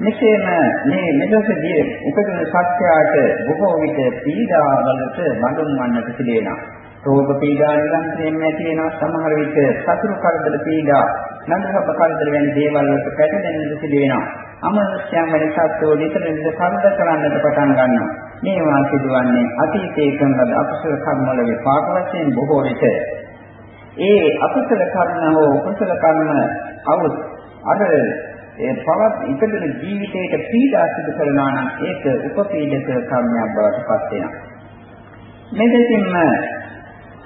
මෙසේම මේ මෙලොවදී උපදින සත්‍යයට බොහෝ විට පීඩාවලට බඳුන් වන්නට සිදු වෙනවා. රෝග පීඩා නිරන්තරයෙන්ම ඇති වෙනවා. සමහර විට සතුරු කරදර පීඩා නන්දහප කරදර වැනි දේවල් වලට පැටලෙන්නට සිදු වෙනවා. අමනුෂ්‍යයන් වැනි සත්වෝ නිතර නිතර කරදර කරන්නට පටන් ගන්නවා. මේවා සිදුවන්නේ අතීතයේ කරන ලද අකුසල කර්ම වල විපාක වශයෙන් බොහෝ විට. ඒ අකුසල කර්ම හෝ කුසල කර්ම අවුත් අර ඒ පවත් ඉපදෙන ජීවිතයට පීඩා සිදු කරනවා නම් ඒක උපපීඩක කර්මයක් බවට පත් වෙනවා. මෙදෙසින්ම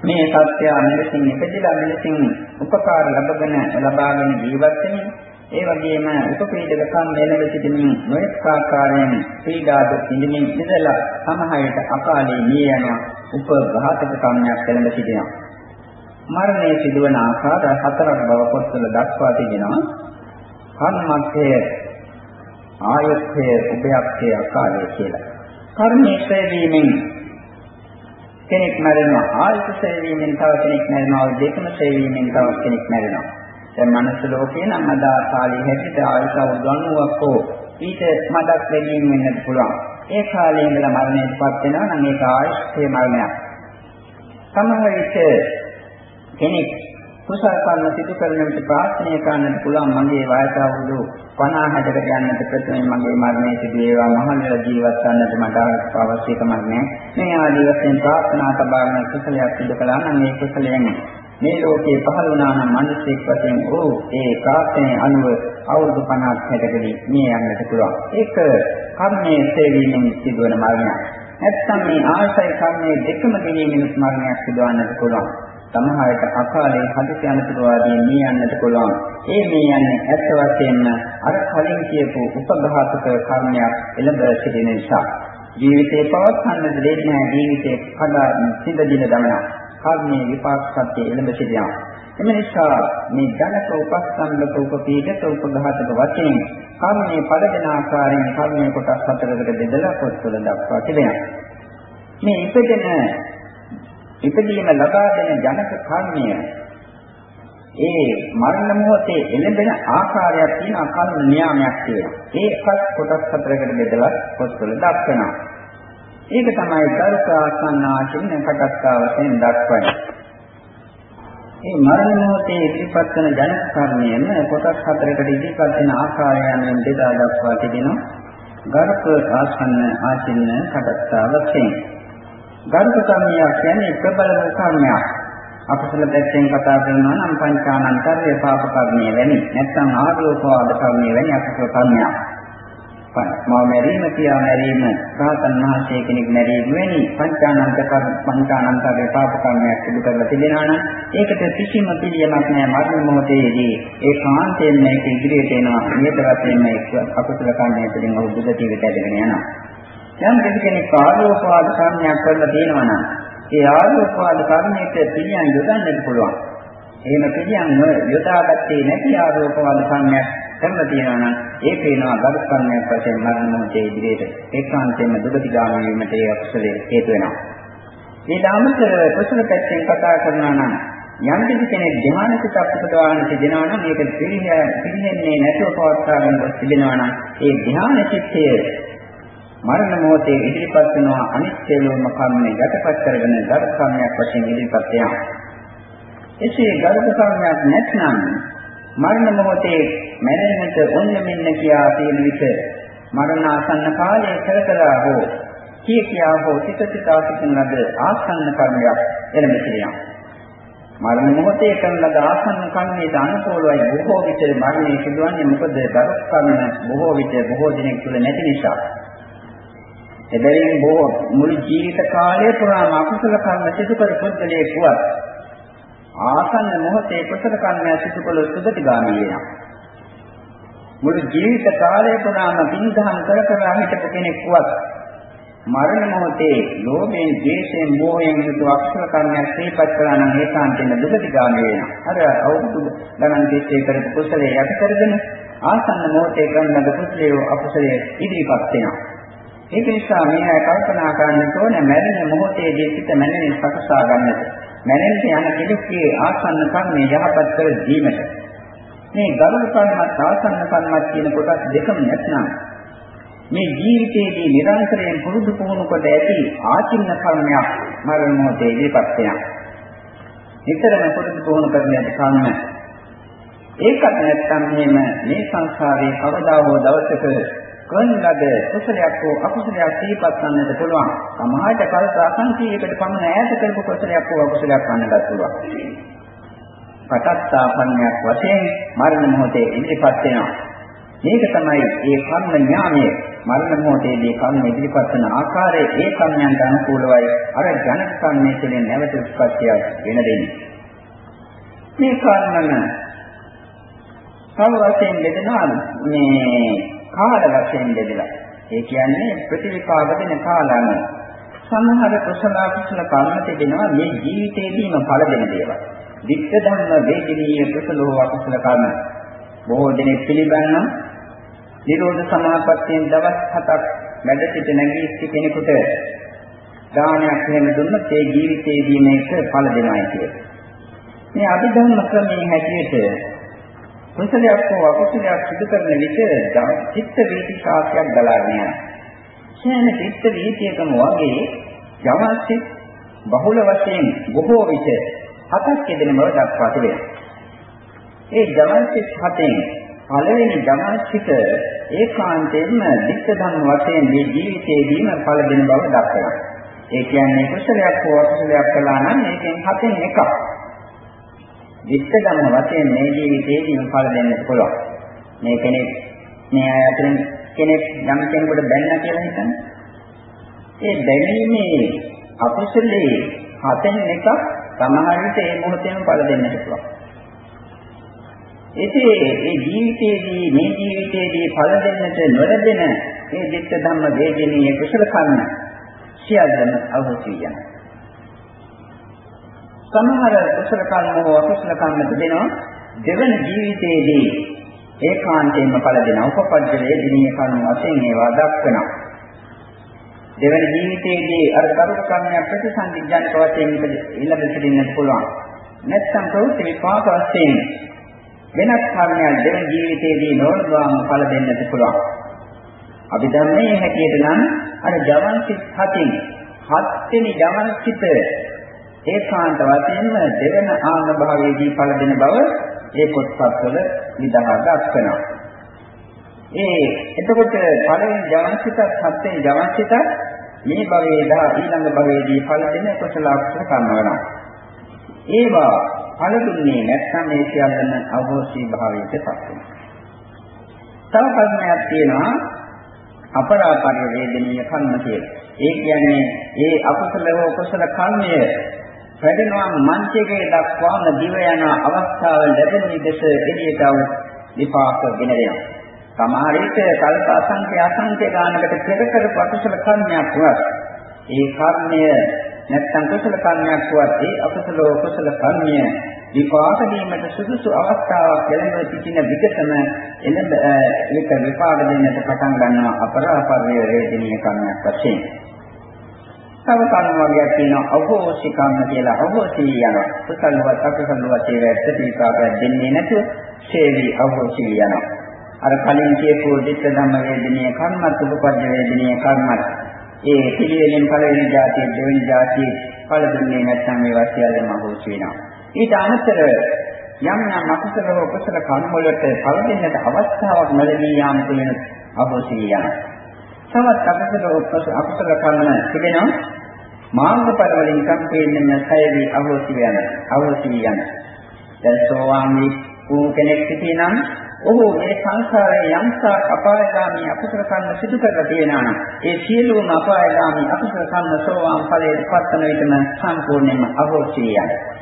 මේ සත්‍ය මෙලෙසින් ඉපදිලා මෙලෙසින් උපකාර ලැබගෙන ලබාගෙන ජීවත් වෙමින් ඒ වගේම උපපීඩක කම් මෙලෙව සිටින නොඑක ආකාරයෙන් පීඩාද සිඳමින් ඉඳලා සමහරට අකාලේ මිය යනවා උපඝාතක කම්යක් පෙළඹ සිටිනවා. මරණය සිදුවන ආකාර හතරක් බව පොත්වල දක්වා තිබෙනවා. කර්මක්ඛය ආයත්‍ය උභයක්ඛය අකාලය කියලා. කර්මයේ ශ්‍රේණීමෙන් කෙනෙක් මැරෙනවා. ආයත සේවීමෙන් තව කෙනෙක් මැරෙනවා. දෙකම සේවීමෙන් තව කෙනෙක් මැරෙනවා. දැන් මනස ලෝකේ නම් අදා කාලේ හැටියට ආයත අවුරුදු 90ක් හෝ ඊට මඩක් වෙනින් වෙන්නත් පුළුවන්. ඒ කාලේ ඉඳලා මරණයටපත් වෙනවා නම් ඒක ආයතයේ මරණයක්. සමහර විට කෙනෙක් කුසල කර්ම සිදු කරන විට ප්‍රාර්ථනා කරන්නට පුළුවන් මගේ වයස අවුරුදු 50 60කට යන්නට ප්‍රථමයෙන් මගේ මරණය සිදු වේවා. මහල්ල ජීවත් වන්නට මට අවශ්‍ය කමක් නැහැ මේ ආදී වශයෙන් ප්‍රාර්ථනා තබාගෙන කුසලයක් සිදු කළා නම් ඒ කුසලයෙන් මේ ලෝකේ පහළ වුණා නම් මිනිසෙක් වශයෙන් ඕ ඒ ප්‍රාර්ථනාවේ අනුව අවුරුදු 50 60කදී මේ යන්නට පුළුවන්. ඒක කර්මයේ සේවීමෙන් සිදුවන මරණයක්. නැත්නම් මේ ආශය කර්මයේ දෙකම ගෙනීමෙන් මරණයක් සිදුවන්නට පුළුවන්. සමහරට අකාලේ හදිසි අනතුරුවාදී මේ යන්නට පුළුවන්. ඒ මේ යන්නේ ඇත්ත වශයෙන්ම අර කලින් කියපු උපඝාතක කර්මයක් එළඹ සිටින නිසා. ජීවිතේ පවත්වන්න දෙන්නේ නැහැ ජීවිතේ කඩා සිඳදින දමන. කර්මයේ විපාක සත්‍ය එළඹ සිටිනවා. එම නිසා මේ ජනක උපස්කන්ධක උපපීඩක උපඝාතක වශයෙන් කර්මයේ පදගෙන ආකාරයෙන් කර්මයේ කොටස් හතරකට බෙදලා පොත්වල දක්වා තිබෙනවා. මේ ඉපදෙන ඉපදීම ලබා දෙන ජනක කර්මය ඒ මරණ මොහොතේ එළඹෙන ආකාරයක් තියෙන අකල් නියාමයක් තියෙනවා. ඒකත් කොටස් හතරකට බෙදලා පොත්වල දක්වනවා. ඒක තමයි දර්ශ ආසන්න ආචින්න කටස්සා වශයෙන් දක්වන්නේ. මේ මරණ මොහොතේ ඉදිරිපත් වන ජනක කර්මයෙන් කොටස් හතරකට ඉදිරිපත් වෙන ආකාරයන් බෙදා දක්වා තිබෙනවා. ගර්භ ආසන්න ආචින්න කටත්තා වශයෙන්. ගර්භ කර්මය කියන්නේ ප්‍රබල කර්මයක්. අකුසල පැත්තෙන් කතා කරනවා නම් පංචානන්තරය පාප කර්මය වැනි නැත්නම් ආරෝපවාද කර්මය වැනි අකුසල කර්මයක්. මා මැරීම කියා මැරීම රහතන් වහන්සේ කෙනෙක් මැරීම වැනි පංචානන්ත කර්ම පංචානන්තරේ පාප කර්මයක් සිදු කරලා තිබෙනවා නම් ඒකට කිසිම පිළියමක් නැහැ මරණ මොහොතේදී ඒ කාන්තයෙන් මේක ඉදිරියට එනවා නියත වශයෙන්ම එක්ක අකුසල කර්මය තුළින් ඔහු දුගතියට ඇදගෙන යනවා යම් කෙනෙක් ආරෝපවාද කර්මයක් කරලා තියෙනවා නම් ඒ ආරෝපවාද කර්මයට පිළියම් යොදන්නත් පුළුවන් එහෙම පිළියම් යොදාගත්තේ නැති ආරෝපවාද කර්මයක් කරලා තියෙනවා නම් ඒ පේනවා ගරුකර්ණයක් වශයෙන් මරණ මොහොතේ ඉදිරියට ඒකාන්තයෙන්ම දුගතිගාමී වීමට ඒ අකුසලයේ හේතු වෙනවා. මේ ධාමතර කුසල පැත්තෙන් කතා කරනවා නම් යම් කිසි කෙනෙක් ධ්‍යානසිත අපසදවාගෙන තිබෙනවා නම් මේක පිළිහෙන්නේ නැතුව පවත්වාගෙන තිබෙනවා නම් ඒ ධ්‍යානසිතය මරණ මොහොතේ ඉදිරිපත් වෙනවා අනිත්‍යලෝම කර්මනේ යටපත් කරගෙන ගරුකර්ණයක් වශයෙන් ඉදිරිපත් වෙනවා. එසේ ගරුකර්ණයක් නැත්නම් මරණ මොහොතේ මැරෙන්නට ඔන්න මෙන්න කියා තියෙන විට මරණ ආසන්න කාලයේ කරකලා හෝ කිය කියා හෝ සිත සිතා සිටින ලද ආසන්න කර්මයක් එළඹ සිටිනවා. මරණ මොහොතේ කරන ලද ආසන්න කර්මයට අනුකූලවයි බොහෝ විට මරණය සිදුවන්නේ මොකද දරුස් කර්ම බොහෝ විට බොහෝ දිනක් තුළ නැති නිසා. එබැවින් බොහෝ මුළු ජීවිත කාලය පුරාම අකුසල කර්ම සිදු කර පුද්ගලයෙක් වුවත් ආසන්න මොහොතේ කුසල කර්මය සිදු කළ සුගතිගාමී වෙනවා. මුළු ජීවිත කාලය පුරාම පින්දහම් කර කර හිටපු කෙනෙක් වුවත් මරණ මොහොතේ ලෝභයෙන්, ද්වේෂයෙන්, මෝහයෙන් යුතු අක්ෂර කර්මයක් සිහිපත් කළා නම් ඒකාන්තයෙන් දුගතිගාමී වෙනවා. අර අවුරුදු ගණන් තිස්සේ කරපු කුසලයේ යට කරගෙන ආසන්න මොහොතේ කරන ලද කුසලයේ අකුසලයේ ඉදිරිපත් වෙනවා. ඒක නිසා මේ අය කල්පනා කරන්න ඕනේ මැරෙන මොහොතේදී සිත මැනෙන සකසා ගන්නට. මැනෙන්න යන කෙනෙක්ගේ ආසන්න කර්මය යහපත් කර දීමට. මේ ගරුක කර්මත් ආසන්න කර්මත් කියන කොටස් දෙකම නැත්නම් මේ ජීවිතයේදී නිරන්තරයෙන් පුරුදු පුහුණු කොට ඇති ආචින්න කර්මයක් මරණ මොහොතේදී පත් වෙනවා. නිතරම පුරුදු පුහුණු කරන කර්ම ඒකත් නැත්නම් මෙහෙම මේ සංසාරේ කවදා හෝ දවසක කරන ලද කුසලයක් හෝ අකුසලයක් සිහිපත් කරන්නට පුළුවන්. සමහරට කල්ප අසංකීයකට පමණ ඈත කරපු කුසලයක් හෝ අකුසලයක් වන්නත් පුළුවන්. පටත්තාපන්නයක් වශයෙන් මරණ මොහොතේ ඉදිරිපත් වෙනවා. මේක තමයි ඒ කර්ම ඥානය. මරණ මොහොතේදී කර්ම ඉදිරිපත් වන ආකාරය ඒ කර්මයන්ට අනුකූලවයි අර ජනක කර්මයේ තුළින් නැවත උත්පත්තිය වෙන දෙන්නේ. මේ කර්මන තව වශයෙන් බෙදෙනවා මේ කාල වශයෙන් බෙදලා. ඒ කියන්නේ ප්‍රතිවිපාක දෙන කාලන. සමහර කුසල කුසල කර්ම තිබෙනවා මේ ජීවිතේදීම ඵල දෙන දේවල්. විත්ත ධම්ම වේදිනීය කුසලෝ අකුසල කර්ම. බොහෝ දෙනෙක් පිළිගන්නා නිරෝධ සමාපත්තියෙන් දවස් 7ක් වැඩ සිට නැගී සිටි කෙනෙකුට දානයක් එහෙම දුන්නොත් ඒ ජීවිතයේදී මේක ඵල දෙනවායි කියලා. මේ අභිධර්ම ක්‍රමයේ හැටියට කුසලයක් හෝ අකුසලයක් සිදු කරන විට චිත්ත වීති ශාස්ත්‍රයක් ගලාගෙන යනවා. සෑම චිත්ත වීතියකම වගේ යමස්සිත බහුල වශයෙන් බොහෝ විට හතක් යෙදෙන බව දක්වා තිබෙනවා. ඒ ජමන්සිත හතෙන් පළවෙනි ජමන්සිත ඒකාන්තයෙන්ම විත්ත ධර්ම වශයෙන් මේ ජීවිතයේදීම ඵල දෙන බව දක්වනවා. ඒ කියන්නේ කුසලයක් හෝ අකුසලයක් කළා නම් මේකෙන් හතෙන් එකක්. විත්ත ධර්ම වශයෙන් මේ ජීවිතයේදීම ඵල දෙන්න පුළුවන්. මේ කෙනෙක් මේ අතරින් කෙනෙක් යම් කෙනෙකුට බැන්න කියලා හිතන්න. ඒ බැනීමේ අකුසලයේ හතෙන් එකක් සමහර විට ඒ මොහොතේම ඵල දෙන්නට පුළුවන්. ඉතින් මේ ජීවිතයේදී මේ ජීවිතයේදී ඵල දෙන්නට නොලැබෙන මේ ਦਿੱත්ත ධම්ම වේදිනී කුසල කර්ම සියල්ලම අවශ්‍ය වෙනවා. සමහර කුසල කර්ම හෝ අකුසල කර්ම තිබෙනවා දෙවන ජීවිතයේදී ඒකාන්තයෙන්ම ඵල දෙන උපපද්ද වේදිනී කර්ම වශයෙන් ඒවා දක්වනවා. දෙවන ජීවිතයේදී අර කරුණ කර්මයක් ප්‍රතිසංදිජනක වශයෙන් ඉලබ සිටින්නත් පුළුවන්. නැත්නම් ප්‍රවෘත්ති විපාක වශයෙන් වෙනත් කර්මයක් දෙවන ජීවිතයේදී නොවනවාම ඵල දෙන්නත් පුළුවන්. අපි ධර්මයේ හැටියට නම් අර ජවන්සිත හතින් හත් වෙනි ජවන්සිත ඒකාන්ත වශයෙන්ම දෙවන ආන භාවයේදී පළ දෙන බව ඒ පොත්පත්වල විදහා දක්වනවා. ඒ එතකොට පළවෙනි ජවන්සිත සත්‍යයේ ජවන්සිත මේ භවයේ දා ඊළඟ භවයේදී පළ දෙන කුසල අකුසල කර්ම වෙනවා. ඒවා පළ දුන්නේ නැත්නම් ඒ සියල්ලම අවෝසී භාවයටපත් වෙනවා. තව කර්මයක් තියෙනවා අපරාපරිය වේදනීය කර්ම කියලා. ඒ කියන්නේ ඒ අකුසල හෝ කුසල කර්මය වැඩෙනවා මන්ත්‍රයේ දක්වාම දිව යන අවස්ථාව ලැබෙන විදිහට එළියට ආව විපාක ගෙන දෙනවා. සමහර විට කල්ප අසංඛ්‍ය අසංඛ්‍ය ගානකට පෙර කරපු අකුසල කර්මයක් වුණත් ඒ කර්මය නැත්නම් කුසල කර්මයක් වුවත් ඒ අකුසල කුසල කර්මය විපාක දීමට සුදුසු අවස්ථාවක් ලැබෙන සිටින විකතම එළඹ ඒක විපාක දෙන්නට පටන් ගන්නවා අපරාපර්ය වේදිනිය කර්මයක් වශයෙන්. තව කර්ම වර්ගයක් තියෙනවා අහෝසි කර්ම කියලා අහෝසි යනවා. කුසලවත් අකුසලවත් ඒවා ප්‍රතිපාකයක් දෙන්නේ නැතුව ශේවි අහෝසි යනවා. අර කලින් කියපු දිට්ඨ ධම්ම වේදිනිය කර්මත් උපපද්ද වේදිනිය කර්මත් ඒ පිළිවෙලින් පළවෙනි જાතිය දෙවෙනි જાතිය ඵල දුන්නේ නැත්නම් ඒවා සියල්ලම අහෝසි වෙනවා. ඊට අමතර යම් යම් අකුසල හෝ කුසල කර්ම වලට ඵල දෙන්නට අවස්ථාවක් නොලැබී යාම තුළින් අහෝසි යනවා. තවත් අකුසල අකුසල කර්ම තිබෙනවා? මාර්ගඵල වලින් සම්පේන්න සයවි අහෝසි යන අහෝසි යන. දැන් සෝවාන් වූ කෙනෙක් සිටිනම් ඔහු මේ සංසාරයේ යම්සා අපායගාමී අකුසල කර්ම සිදු කරලා තියෙනවා නම් ඒ සියලුම අපායගාමී අකුසල කර්ම සෝවාන් ඵලයට පත්වන විටම සම්පූර්ණයෙන්ම අහෝසි යනවා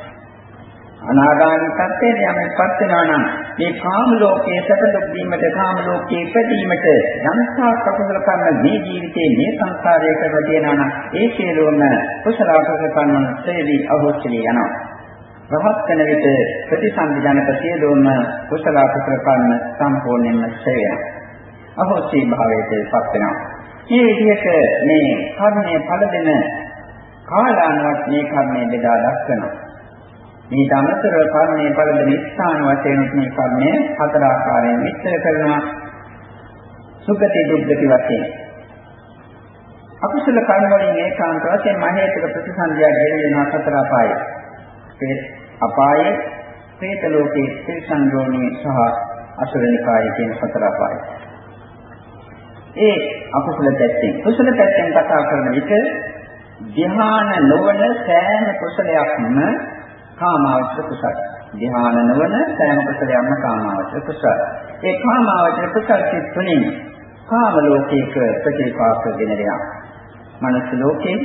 අනාගාමී සත්‍යයට යමෙක්පත් වෙනවා නම් මේ කාම ලෝකයේ සැප දුක් දීමට කාම ලෝකයේ ඉපදීමට යම්සා කකුසල කර්ම මේ ජීවිතයේ මේ සංසාරයේ කරලා තියෙනවා නම් ඒ සියලුම කුසල අකුසල කර්ම සේවි අහෝච්චලී යනවා. රහත් වෙන විට ප්‍රතිසංවිධානක සියලුම කුසල අකුසල කර්ම සම්පූර්ණයෙන්ම ඡය වෙනවා. අහෝච්චී භාවයටපත් වෙනවා. මේ විදිහට මේ කර්මයේ ඵල දෙන කාලානුවත් මේ කර්මයේ බෙදා දක්වනවා. මේ ධමතර කර්මයේ පළදෙන ස්ථාන වශයෙන් මේ කර්මය හතර ආකාරයෙන් විස්තර කරනවා. සුගති දුක්ගති වශයෙන්. අකුසල කර්ම වලින් ඒකාන්ත වශයෙන් මහේතක ප්‍රතිසන්දිය ගෙරෙනවා සතර අපාය. ඒ අපාය ප්‍රේත ලෝකේ ත්‍රිසංගෝණී සහ අසුරනිකාය කියන සතර අපාය. ඒ අකුසල පැත්තෙන් කුසල පැත්තෙන් කතා කරන විට ධ්‍යාන නොවන සෑම කුසලයක්ම කාමාවචර කුසල. ධ්‍යාන නොවන සෑම කුසලයක්ම කාමාවචර කුසල. ඒ කාමාවචර කුසල තුنين කාම ලෝකයක ප්‍රතිපාක දෙන දෙයක්. මනස ලෝකේ,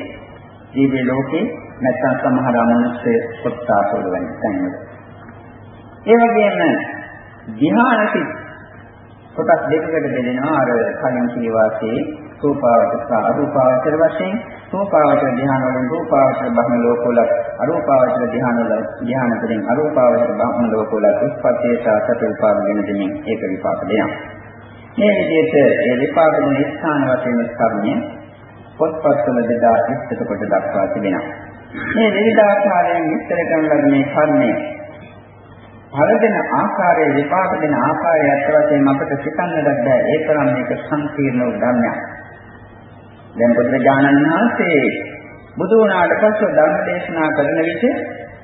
ජීව ලෝකේ නැත්නම් සමහර අමනුෂ්‍ය සත්‍තාපවල වෙන තැන්වල. ඒ වගේම ධ්‍යාන සිත් කොටස් දෙකකට බෙදෙනවා අර කලින් කියවාසේ රූපාවචර සහ අරූපාවචර වශයෙන් රූපාවචර ධ්‍යාන වලින් රූපාවචර බ්‍රහ්ම ලෝකවල අරූපාවචර ධ්‍යාන වල ධ්‍යාන වලින් අරූපාවචර බ්‍රහ්ම ලෝකවල උත්පත්තිය සාසත උපාදගෙන දෙමින් ඒක විපාක දෙනවා. මේ විදිහට ඒ විපාක දෙන ස්ථාන වශයෙන් කර්මය පොත්පත්වල දෙදා විස්තර කොට දක්වා තිබෙනවා. මේ විවිධ ආකාරයෙන් විස්තර කරන ලද මේ කර්මය ඵල දෙන ආකාරයේ විපාක දෙන ආකාරය අත් වශයෙන් අපිට සිතන්නට බෑ ඒ තරම් මේක සංකීර්ණ වූ ධර්මයක්. දැන් බුදුරජාණන් වහන්සේ බුදු වුණාට පස්ව ධර්ම දේශනා කරන විට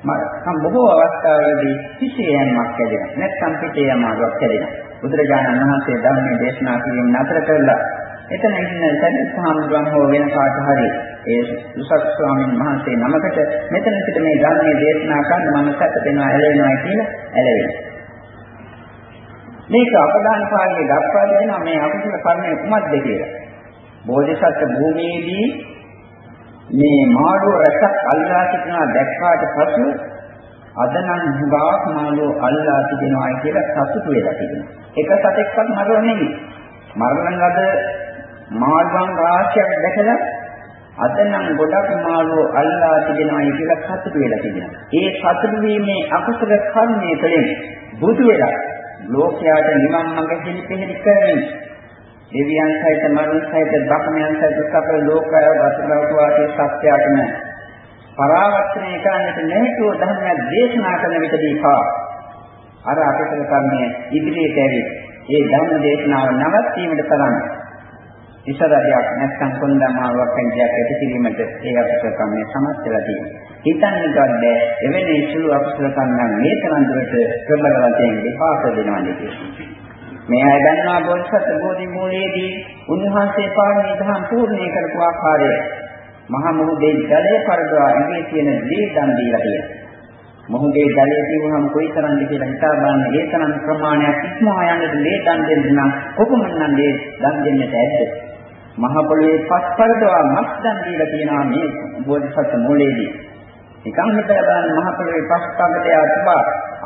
මම බොහෝ අවස්ථාවලදී කිසියම්මක් ඇදෙනවා. නැත්නම් පිටේ යමාවක් ඇදෙනවා. බුදුරජාණන් වහන්සේ ධර්මයේ දේශනා කිරීම නතර කළා. එතන ඉන්න සරිස්සහාමුදුරන් හෝ වෙන කාට හරි ඒ උසස් ස්වාමීන් වහන්සේ නමකට මෙතන සිට මේ ධර්මයේ දේශනා කරන්න මම සැතපෙනවා ඇලෙනවා කියලා ඇලෙනවා. මේක අපදාන කාර්යයේ දක්වා දෙනවා මේ අකුසල කර්මය කුමක්ද කියලා. බෝධිසත්ව භූමියේදී මේ මාළු රැසක් අල්ලා සිටිනවා දැක්කාට පසු අද නම් හුඟක් මාළු අල්ලා සිටිනවා කියලා සතුටු වෙලා තිබෙනවා. එක සතෙක්වත් මරව නෙමෙයි. මරණ ලද මාළුන් රාශියක් දැකලා අද නම් ගොඩක් මාළු අල්ලා තිබෙනවා කියලා සතුටු වෙලා තිබෙනවා. ඒ සතුටු වීමේ අකුසල කර්මයේ තුළින් බුදු වෙලා ලෝකයාට නිවන් මඟ හිලිපෙහෙලි කරමින් දෙවියන් සහිත මනුස්ස සහිත බ්‍රහ්මයන් සහිත සකල ලෝකය වතුරවට වාසී සත්‍යයටම පරාවර්තනය කරන්නට නැතුව ධර්මයක් දේශනා කරන විටදී පා අර අපතල කර්මය ඉදිරියට ඇවි ඒ ධර්ම දේශනාව නවත්වීමට තරම් ඉස්සරහයක් නැත්නම් කොන්දමාවක් කන්ජයක් ඇති කිරීමට ඒ අකුසල කර්මය සමත් වෙලා තියෙනවා. හිතන්නේ ගන්න එවැනි සුළු අකුසල කර්මයන් මේ තරම් දුරට ප්‍රබල වශයෙන් විපාක දෙනවා නේද? මේ අය දන්නා බෝධිසත්ව බෝධි මූලයේදී උන්වහන්සේ පාරමී දහම් පූර්ණේ කරපු ආකාරය මහා මුහුදේ ජලය පරදවා ඉගේ තියෙන දී දන් දීලා තියෙනවා. මොහොතේ ජලය කිව්වහම කොයිතරම්ද කියලා හිතා බලන්න. ඒ තරම් ප්‍රමාණයක් ඉක්මවා යන්නට ලේ දන් දෙන්න නම් කොපමණනම් ලේ දන් දෙන්නට ඇද්ද? මහ පොළවේ පස්පරදවා මස් දන් දීලා තියෙනවා මේ බෝධිසත්ව මූලයේදී. නිකන් හිතලා බලන්න මහ පොළවේ පස්පකට යතුවා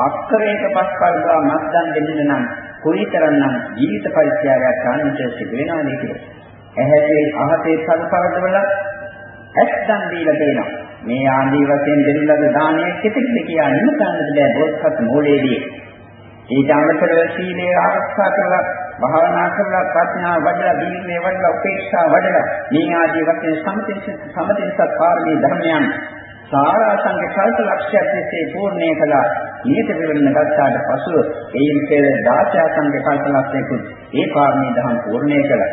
අක්කරයක පස්පරදවා මස් දන් දෙන්න නම් කොයිතරම්නම් ජීවිත පරිත්‍යාගයක් ගන්නට සිදු වෙනවද කියලා ඇහැේ අහසේ සල්පරදවල ඇස් දන් දීලා තියෙනවා මේ ආදී වශයෙන් දෙන ලද දානය කෙතෙක්ද කියලා නිමතන්නට බෑ බෝසත් මූලයේදී. ඊට අමතරව සීලය ආරක්ෂා කරලා භාවනා කරලා ප්‍රඥා වඩලා දීර්ණේ වඩලා උපේක්ෂා වඩලා මේ ආදී වශයෙන් සම්පතිස සමතිසත් පාරමී ධර්මයන් සාරාංශක කල්ප ලක්ෂයක් තිස්සේ පූර්ණේ කළා. ඊට පිළිවෙන්න ගත්තාට පසුව එයින් පෙර 16 සංඝ කල්ප ලක්ෂයකුත් ඒ පාරමී ධර්ම පූර්ණේ කළා.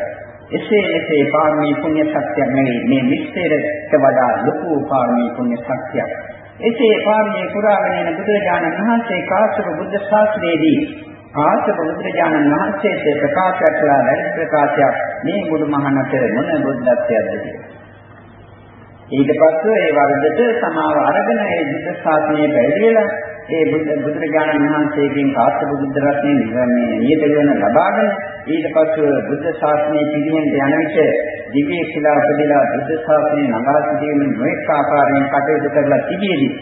එසේ එසේ පාරමී පුණ්‍ය ශක්තියක් නෙවෙයි මේ මිස්තරට වඩා ලොකු පාරමී පුණ්‍ය ශක්තියක්. එසේ පාරමී පුරාගෙන යන බුදුරජාණන් වහන්සේ කාශ්‍යප බුද්ධ ශාස්ත්‍රයේදී කාශ්‍යප බුදුරජාණන් වහන්සේට ප්‍රකාශ කළා වැඩි ප්‍රකාශයක් මේ බුදුමහනට මොන බුද්ධත්වයක්ද කියලා. ඊට පස්සේ ඒ වරදට සමාව අරගෙන ඒ බුද්ධ ශාසනය පැවිදිලා ඒ බුදුරජාණන් වහන්සේගෙන් කාශ්‍යප බුද්ධ රත්නයේ මේ නියත වෙන ලබාගෙන ඊට පස්ව බුද්ධ ශාසනය පිළිහෙන්ට යන විට දිව්‍ය ශිලා උපදලා බුද්ධ ශාසනය නගා සිටීමේ නොඑක ආකාරයෙන් කටයුතු කරලා තිබියදී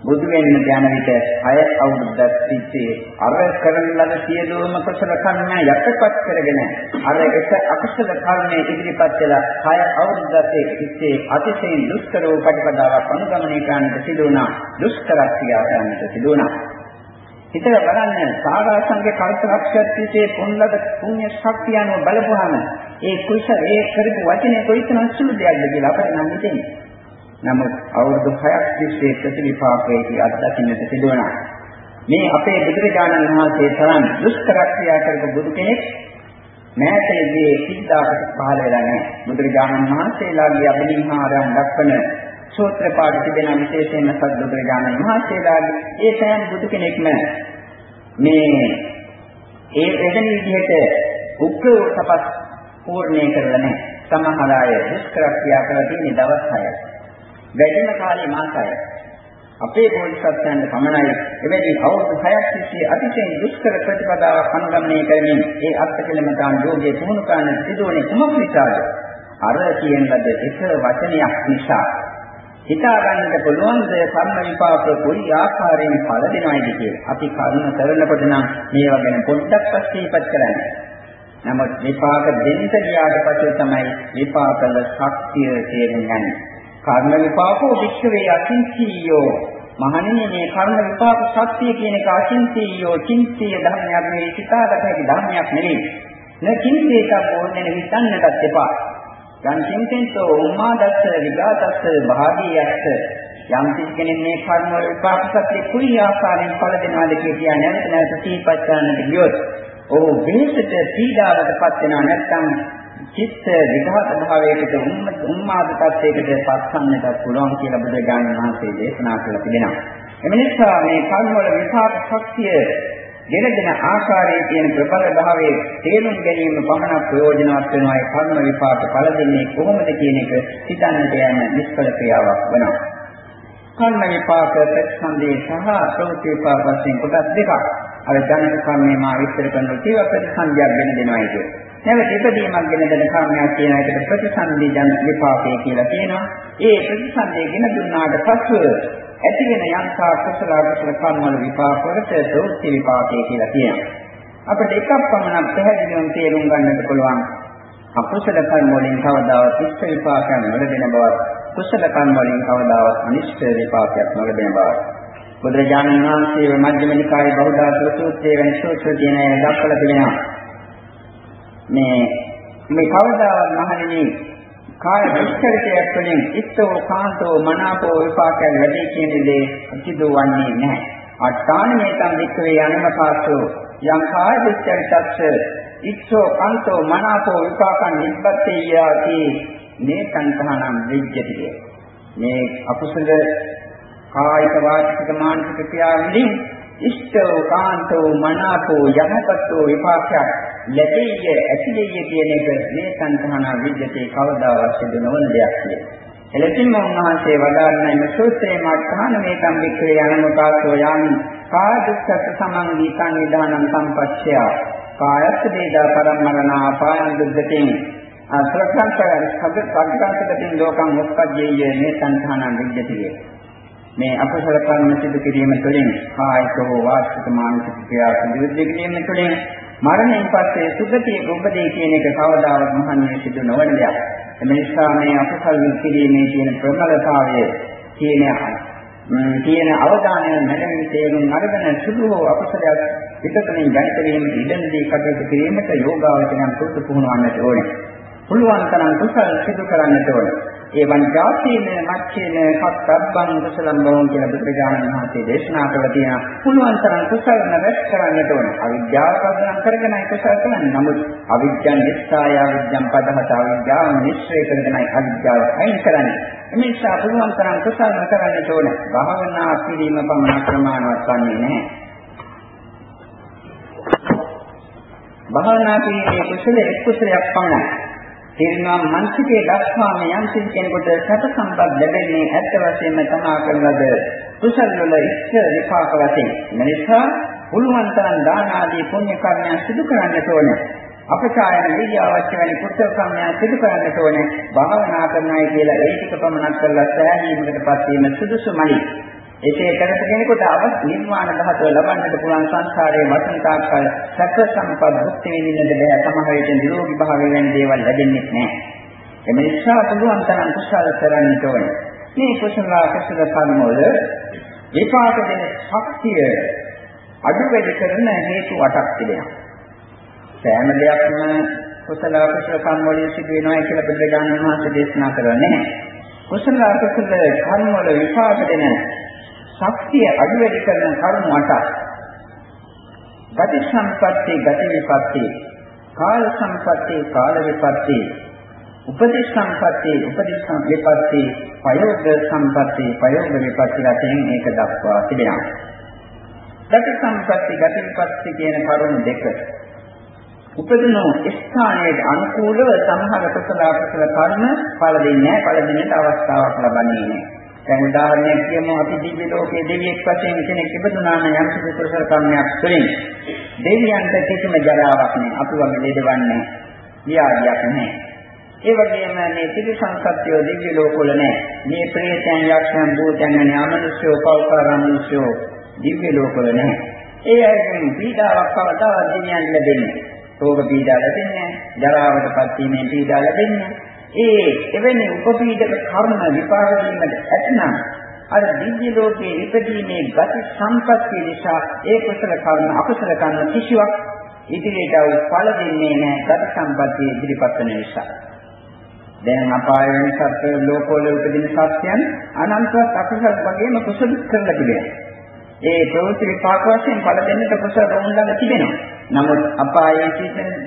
බුදු වෙන්න යන විට අය අවුරුද්දක් තිස්සේ අර කරන ලද සියලුම කුසල කර්ම යටපත් කරගෙන අර එක අකුසල කර්මයේ ඉදිරිපත් වෙලා අය අවුරුද්දක් තිස්සේ අතිශයින් දුෂ්කර වූ ප්‍රතිපදාවක් අනුගමනය කරන්නට සිදු වුණා. දුෂ්කර ක්‍රියා කරන්නට සිදු වුණා. හිතලා බලන්න සාරාංශගේ කල්පලක්ෂයක් තිස්සේ පුණ්‍යද පුණ්‍ය ශක්තිය අනුව බලපුවාම ඒ කුසල ඒ කරපු වචනේ කොයිතරම් සුළු දෙයක්ද කියලා අපිට නම් හිතෙන්නේ. නමුත් අවුරුදු 6ක් තිස්සේ ප්‍රතිවිපාකයේ අත්දකින්නට සිදුවනවා. මේ අපේ බුදුරජාණන් වහන්සේ තරම් දුෂ්කර ක්‍රියා කරපු බුදු කෙනෙක් මෑතේදී සිද්ධාකට පහළ වෙලා නැහැ. බුදුරජාණන් වහන්සේලාගේ අභිනිහාරයන් දක්වන සූත්‍ර පාඩ තිබෙන විශේෂයෙන්ම සද්දුදුරජාණන් වහන්සේලාගේ ඒ සෑම බුදු කෙනෙක්ම මේ ඒ එවැනි විදිහට උග්‍ර තපස් පූර්ණේ කරලා නැහැ. සමහර අය දුෂ්කර ක්‍රියා කරලා තියෙන දවස් 6ක්. වැඩිම කාලේ මාසය. අපේ බෝධිසත්වයන් පමණයි එවැනි අවුරුදු 6ක් තිස්සේ අතිශයින් දුෂ්කර ප්‍රතිපදාවක් අනුගමනය කරමින් ඒ අත්කලමතාන් යෝගයේ පුහුණු කරන සිදුවන්නේ කුමක් නිසාද? අර කියන ලද එක වචනයක් නිසා. හිතා ගන්නට පුළුවන් ද කර්ම විපාක කොයි ආකාරයෙන් ඵල දෙනවයිද කියලා. අපි කර්ම කරනකොට නම් මේවා ගැන පොඩ්ඩක් පස්සීපත් කරන්නේ. නමුත් විපාක දෙන්න ගියාට පස්සේ තමයි විපාකල ශක්තිය තේරුම් ගන්නේ. කර්ම විපාකෝ වික්ෂවේ අචින්තියෝ මහණෙනි මේ කර්ම විපාක සත්‍ය කියන එක අචින්තියෝ චින්තිය ධර්මයක් නෙවෙයි සිතාගත හැකි ධර්මයක් නෙවෙයි. නකින්තේක ඕනෙන හිතන්නටත් එපා. යම් චින්තෙන්තෝ උම්මාදස්ස විගතස්ස භාගීයස්ස යම් කෙනෙක් මේ කර්ම විපාක සත්‍ය කුයි ආකාරයෙන් ඵල දෙනවාද කියලා නැවත නැවත සිහිපත් කරන්නට ගියොත් ඔහු වෙහෙසට පීඩාවටපත් වෙනා නැත්නම් චිත්ත විඝාත භාවයකට උන්මාද tattයකට පත්සන්නට පුළුවන් කියලා බුදුරජාණන් වහන්සේ දේශනා කළා තිබෙනවා. එම නිසා මේ කර්ම වල විපාක ශක්තිය දෙනදෙන ආකාරයේ තියෙන ප්‍රබල භාවයේ තේරුම් ගැනීම පමණ ප්‍රයෝජනවත් වෙනවා ඒ කර්ම විපාක ඵල දෙන්නේ කොහොමද කියන එක හිතන්නට යන නිෂ්ඵල ක්‍රියාවක් වෙනවා. කර්ම විපාක ප්‍රතිසන්දේ සහ ප්‍රවෘත්ති විපාක වශයෙන් කොටස් දෙකක්. අර ජනක කර්මයේ මා විස්තර කරන කීව ප්‍රතිසන්දියක් වෙන දෙනවා ඒක. නැවත ඉදීමක් ගැන දෙන කර්මයක් කියන එකට ප්‍රතිසන්දි ජන විපාකය කියලා කියනවා. ඒ ප්‍රතිසන්දිය ගෙන දුන්නාට පසුව ඇති වෙන යම්කා කුසල කුසල කර්ම වල විපාක වලට දෝෂ විපාකය කියලා කියනවා. අපිට එකක් පමණක් පැහැදිලිවම තේරුම් ගන්නට පුළුවන්. අකුසල කර්ම වලින් කවදාවත් ඉෂ්ට විපාකයක් නොලැබෙන බවත් කුසල කර්ම වලින් කවදාවත් අනිෂ්ට විපාකයක් නොලැබෙන බවත් බුදුරජාණන් වහන්සේ මධ්‍යම නිකායේ බෞද්ධ සූත්‍රයේ වෙන සූත්‍ර කියන දක්වලා තිබෙනවා. මේ මේ කවදාවත් මහණෙනි කාය දුස්චරිතයක් වලින් ඉත්තෝ කාන්තෝ මනාපෝ විපාකයන් වැඩි කියන දේ සිදු වන්නේ නැහැ. අට්ඨානමේතම් වික්‍රේ යනමකාසෝ යම් කාය දුස්චරිතස්ස ඉක්ෂෝ කන්තෝ මනාපෝ විපාකං නිබ්බත්තේයාති මේ සංඛානම් විජ්ජතිය. මේ අකුසල කායික වාචික මානසික ක්‍රියාවලින් ඉෂ්ඨෝ කාන්තෝ මනාපෝ යහපත්ෝ විපාකයක් ලැබෙයිද ඇතිදෙයිද කියන එක මේ සංතහනා විද්‍යතේ කවදාවත් සිදු නොවන දෙයක් කියලා. එලෙසින්ම උන්වහන්සේ වදාළන මේ සූත්‍රයේ මාඨාන මේ සම්වික්‍රේ යනමකාසෝ යම්. කාදුක්කත් සමංගී සංවිධානම් සම්පච්චය කායත් වේදා පරම්මරණ අපායන දුද්දතින්. අසරකංකර සබ්බ සංකංකතින් ලෝකං උප්පජ්ජේය මේ සංඛානං විද්‍යතියේ. මේ අකුසල කර්ම සිදු කිරීම තුළින් කායික හෝ වාචික මානසික ක්‍රියා සිදු කිරීම තුළින් මරණයෙන් පස්සේ සුගතිය උපදී කියන එක කවදාවත් මහන්නේ සිදු නොවන දෙයක්. එම නිසා මේ අකුසල කිරීමේ තියෙන ප්‍රබලතාවය කියන තියෙන අවධානය නැගෙන තේරුම් අරගෙන සුදු හෝ අකුසලයක් පිටතනින් ජනිත වීමට ඉඩදී කටයුතු කිරීමට යෝගාවචනයන් පුරුදු පුහුණුවන්නට ඕනේ. පුළුවන් තරම් කුසල සිදු කරන්නට ඕනේ. ඒවන් ජාතීන මච්චේන කත්තබ්බං කුසලම් බවං කියලා බුදුරජාණන් වහන්සේ දේශනා කළා තියෙනවා. පුළුවන් තරම් කුසල නැවැත් කරන්නට ඕනේ. අවිද්‍යාව පදනම් කරගෙනයි කුසල කරන්නේ. නමුත් අවිද්‍යාව නිස්සාය අවිද්‍යම් පදහත අවිද්‍යාව නිස්සය කරගෙනයි අවිද්‍යාව අයින් කරන්නේ. එනිසා පුළුවන් තරම් කුසල කරන්නට ඕනේ. භාවනා කිරීම පමණ ප්‍රමාණවත් වන්නේ නැහැ. භාවනා කිරීමේ කුසල එක් කුසලයක් පමණයි. තේරෙනවා මනසිකේ දක්වාම යම් කෙනෙකුට සැප සම්පත් ලැබෙන්නේ ඇත්ත වශයෙන්ම තමා කරලද කුසල වල ඉස්ස විපාක වශයෙන්. නිසා පුළුවන් තරම් දාන ආදී පුණ්‍ය කර්මයන් සිදු කරන්නට ඕනේ. අපචායන විද්‍ය අවශ්‍ය වෙන කුසල කර්මයන් සිදු කරන්නට ඕනේ. භාවනා කරනයි කියලා ඒ ටික පමණක් කරලා සෑහීමකටපත් වීම සුදුසුමයි. ඒකේ කරත කෙනෙකුට අවස් නිර්වාණ ධාතුව ලබන්නට පුළුවන් සංසාරයේ වසන තාක්කල් සැප සම්පත් භුක්ති විඳින්නට බෑ සමහර විට නිරෝගී භාවය වෙන දේවල් ලැබෙන්නේ නැහැ. එම නිසා පුළුවන් තරම් කුසල කරන්නට ඕනේ. මේ කුසල අකුසල කර්ම වල විපාක දෙන ශක්තිය අඩු වැඩි කරන හේතු අටක් තිබෙනවා. සෑම දෙයක්ම කුසල අකුසල කර්ම වලින් සිදු වෙනවා කියලා බුදුරජාණන් වහන්සේ දේශනා කරන්නේ. කුසල අකුසල කර්ම වල විපාක දෙන ශක්තිය අඩු වැඩි කරන කරුණු අටක්. ගති සම්පatti ගති විපatti කාල සම්පatti කාල විපatti උපදේශ සම්පatti උපදේශ විපatti ප්‍රයෝග සම්පatti ප්‍රයෝග විපatti වශයෙන් මේක දක්වා තිබෙනවා. ගති සම්පatti ගති විපatti කියන කරුණු දෙක උපදින ස්ථානයේ අනුකූලව සමහර කුසල අකුසල කර්ම ඵල දෙන්නේ නැහැ ඵල දෙන්නට අවස්ථාවක් ලබන්නේ නැහැ. දැන් උදාහරණයක් කියමු අපි දිව්‍ය ලෝකයේ දෙවියෙක් වශයෙන් කෙනෙක් ඉපදුනා නම් යම් කිසි කුසල කර්මයක් තුළින් දෙවියන්ට කිසිම ජරාවක් නැහැ. අපි වගේ ලෙඩවන්නේ ව්‍යාධියක් නැහැ. ඒ වගේම මේ ත්‍රිසංසත්ත්‍ය දිව්‍ය ලෝකවල නැහැ. මේ ප්‍රේතයන් යක්ෂයන් භූතයන් ඥාමනුෂ්‍යෝ පෞකාරාමනුෂ්‍යෝ දිව්‍ය ලෝකවල නැහැ. ඒ අයගෙන් පීඩාවක් කවදාවත් දෙවියන් ලැබෙන්නේ. රෝග පීඩා ලැබෙන්නේ නැහැ. ජරාවටපත් වීමේ පීඩා ලැබෙන්නේ නැහැ. ඒ එවැනි උපපීඩක කර්ම විපාක දීමට ඇතනම් අර දිව්‍ය ලෝකයේ ඉපදීමේ ගති සම්පත්තිය නිසා ඒ කුසල කර්ම අකුසල කර්ම කිසිවක් ඉදිරියට වූ ඵල දෙන්නේ නැහැ ගති සම්පත්තිය ඉදිරිපත් වෙන නිසා. දැන් අපාය වෙන සත්‍ය ලෝකවල උපදින සත්‍යයන් අනන්තවත් අකුසල වගේම කුසල කරලා තිබෙනවා. ඒ ප්‍රවෘත්ති විපාක වශයෙන් ඵල දෙන්නට කුසල රෝණ්ඩල තිබෙනවා. නමුත් අපායේ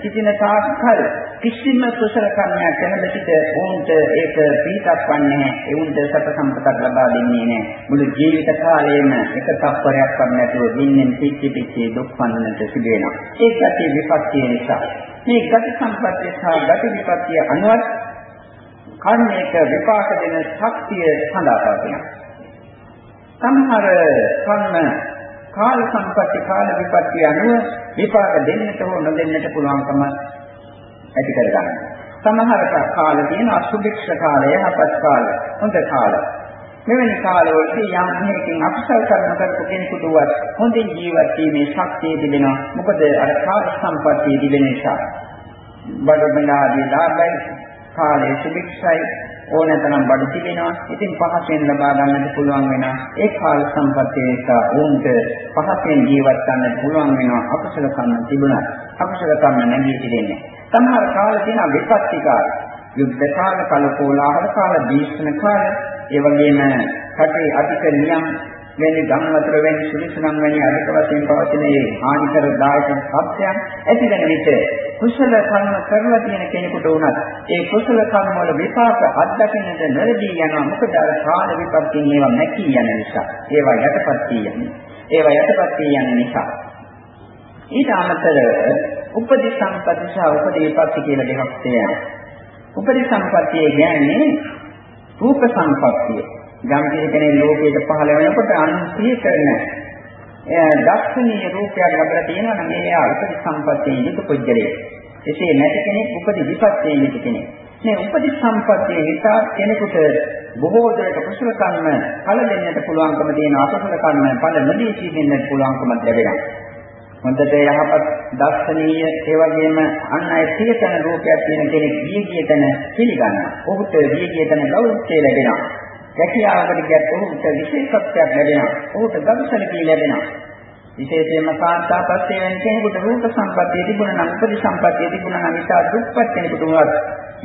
සිටින තාක්කල් කිසිම කුසල කර්මයක් කරන පිට උන්ට ඒක පිටක් වන්නේ නැහැ. ඒ උන්ට සත සම්පතක් ලබා දෙන්නේ නැහැ. මුළු ජීවිත කාලයේම එක තප්පරයක් වත් නැතුව දින්නෙන් පිච්චි පිච්චි දුක් වන්නට සිදු වෙනවා. ඒක ඇති විපත්තිය නිසා. මේ ගති සම්පත්තිය සහ ගති විපත්තිය අනුවත් කර්මයක විපාක දෙන ශක්තිය සඳහා පවතිනවා. සමහර කර්ම කාල සම්පatti කාල විපත්ති අනුව විපාක දෙන්නට හෝ නොදෙන්නට පුළුවන්කම ඇති කරගන්න. සමහර කාල තියෙන අසුභික්ෂ කාලය, අපත් කාලය, හොඳ කාලය. මෙවැනි කාලවලදී යම් හේකින් අකුසල කර්ම කරපු කෙනෙකුට වත් හොඳින් ජීවත් වීමේ ශක්තිය තිබෙනවා. මොකද අර කාල සම්පත්තිය තිබෙන නිසා. බඩමනාදී ලාභයි කාලයේ සුභික්ෂයි ඕනතරම් බඩු තිබෙනවා. ඉතින් පහසෙන් ලබා ගන්නට පුළුවන් වෙනවා. ඒ කාල සම්පත්තිය නිසා උන්ට පහසෙන් ජීවත් ගන්නට පුළුවන් වෙනවා. අකුසල කර්ම තිබුණා. අකුසල කර්ම නැගී තිබෙන්නේ. සමහර කාල තියෙන විපත්ති කාල, යුද්ධ කාල, කලකෝලාහල කාල, දීක්ෂණ කාල, ඒ වගේම රටේ අධික නියම් වෙන්නේ ගම් වතුර වෙන්නේ සුලිසුනම් වැනි අධික වශයෙන් පවතින මේ හානිකර දායක සත්‍යයන් ඇති වෙන විට කුසල කර්ම කරලා තියෙන කෙනෙකුට උනත් ඒ කුසල කර්ම වල විපාක අත්දකින්නට නැරදී යනවා මොකද අර කාල විපත්තින් ඒවා නැකී යන නිසා ඒවා යටපත් යන්නේ ඒවා යටපත් යන නිසා ඊට අමතරව උපදි සම්පatti සහ උපදීපatti කියලා දෙකක් තියෙනවා. උපදි සම්පත්තිය කියන්නේ රූප සම්පත්තිය. ගම්කේ කෙනෙක් ලෝකයට පහළ වෙනකොට අනුසී කරන දක්ෂණීය රූපයක් ලැබලා තියෙනවා නම් ඒ උපදි සම්පත්තියේ යුතු පුජ්‍යලේ. එසේ නැති කෙනෙක් උපදි විපත්තියේ යුතු කෙනෙක්. මේ උපදි සම්පත්තිය නිසා කෙනෙකුට බොහෝ දුරට කුසල කර්ම ඵල දෙන්නට පුළුවන්කම තියෙන අකුසල කර්ම ඵල නොදී සිටින්නට පුළුවන්කම ලැබෙනවා. හොඳට යහපත් දර්ශනීය ඒ වගේම අන් අය සියතන රූපයක් තියෙන කෙනෙක් ගිය තැන පිළිගන්නවා. ඔහුට ගිය තැන ගෞරවය ලැබෙනවා. රැකියාවකට ගියත් ඔහුට විශේෂත්වයක් ලැබෙනවා. ඔහුට ගෞරවණිය ලැබෙනවා. විශේෂයෙන්ම කාන්තා පස්සේ වෙන කෙනෙකුට රූප සම්පත්තිය තිබුණා නම් උපදි සම්පත්තිය තිබුණා නම් ඉතා දුක්පත් කෙනෙකුට වුණත්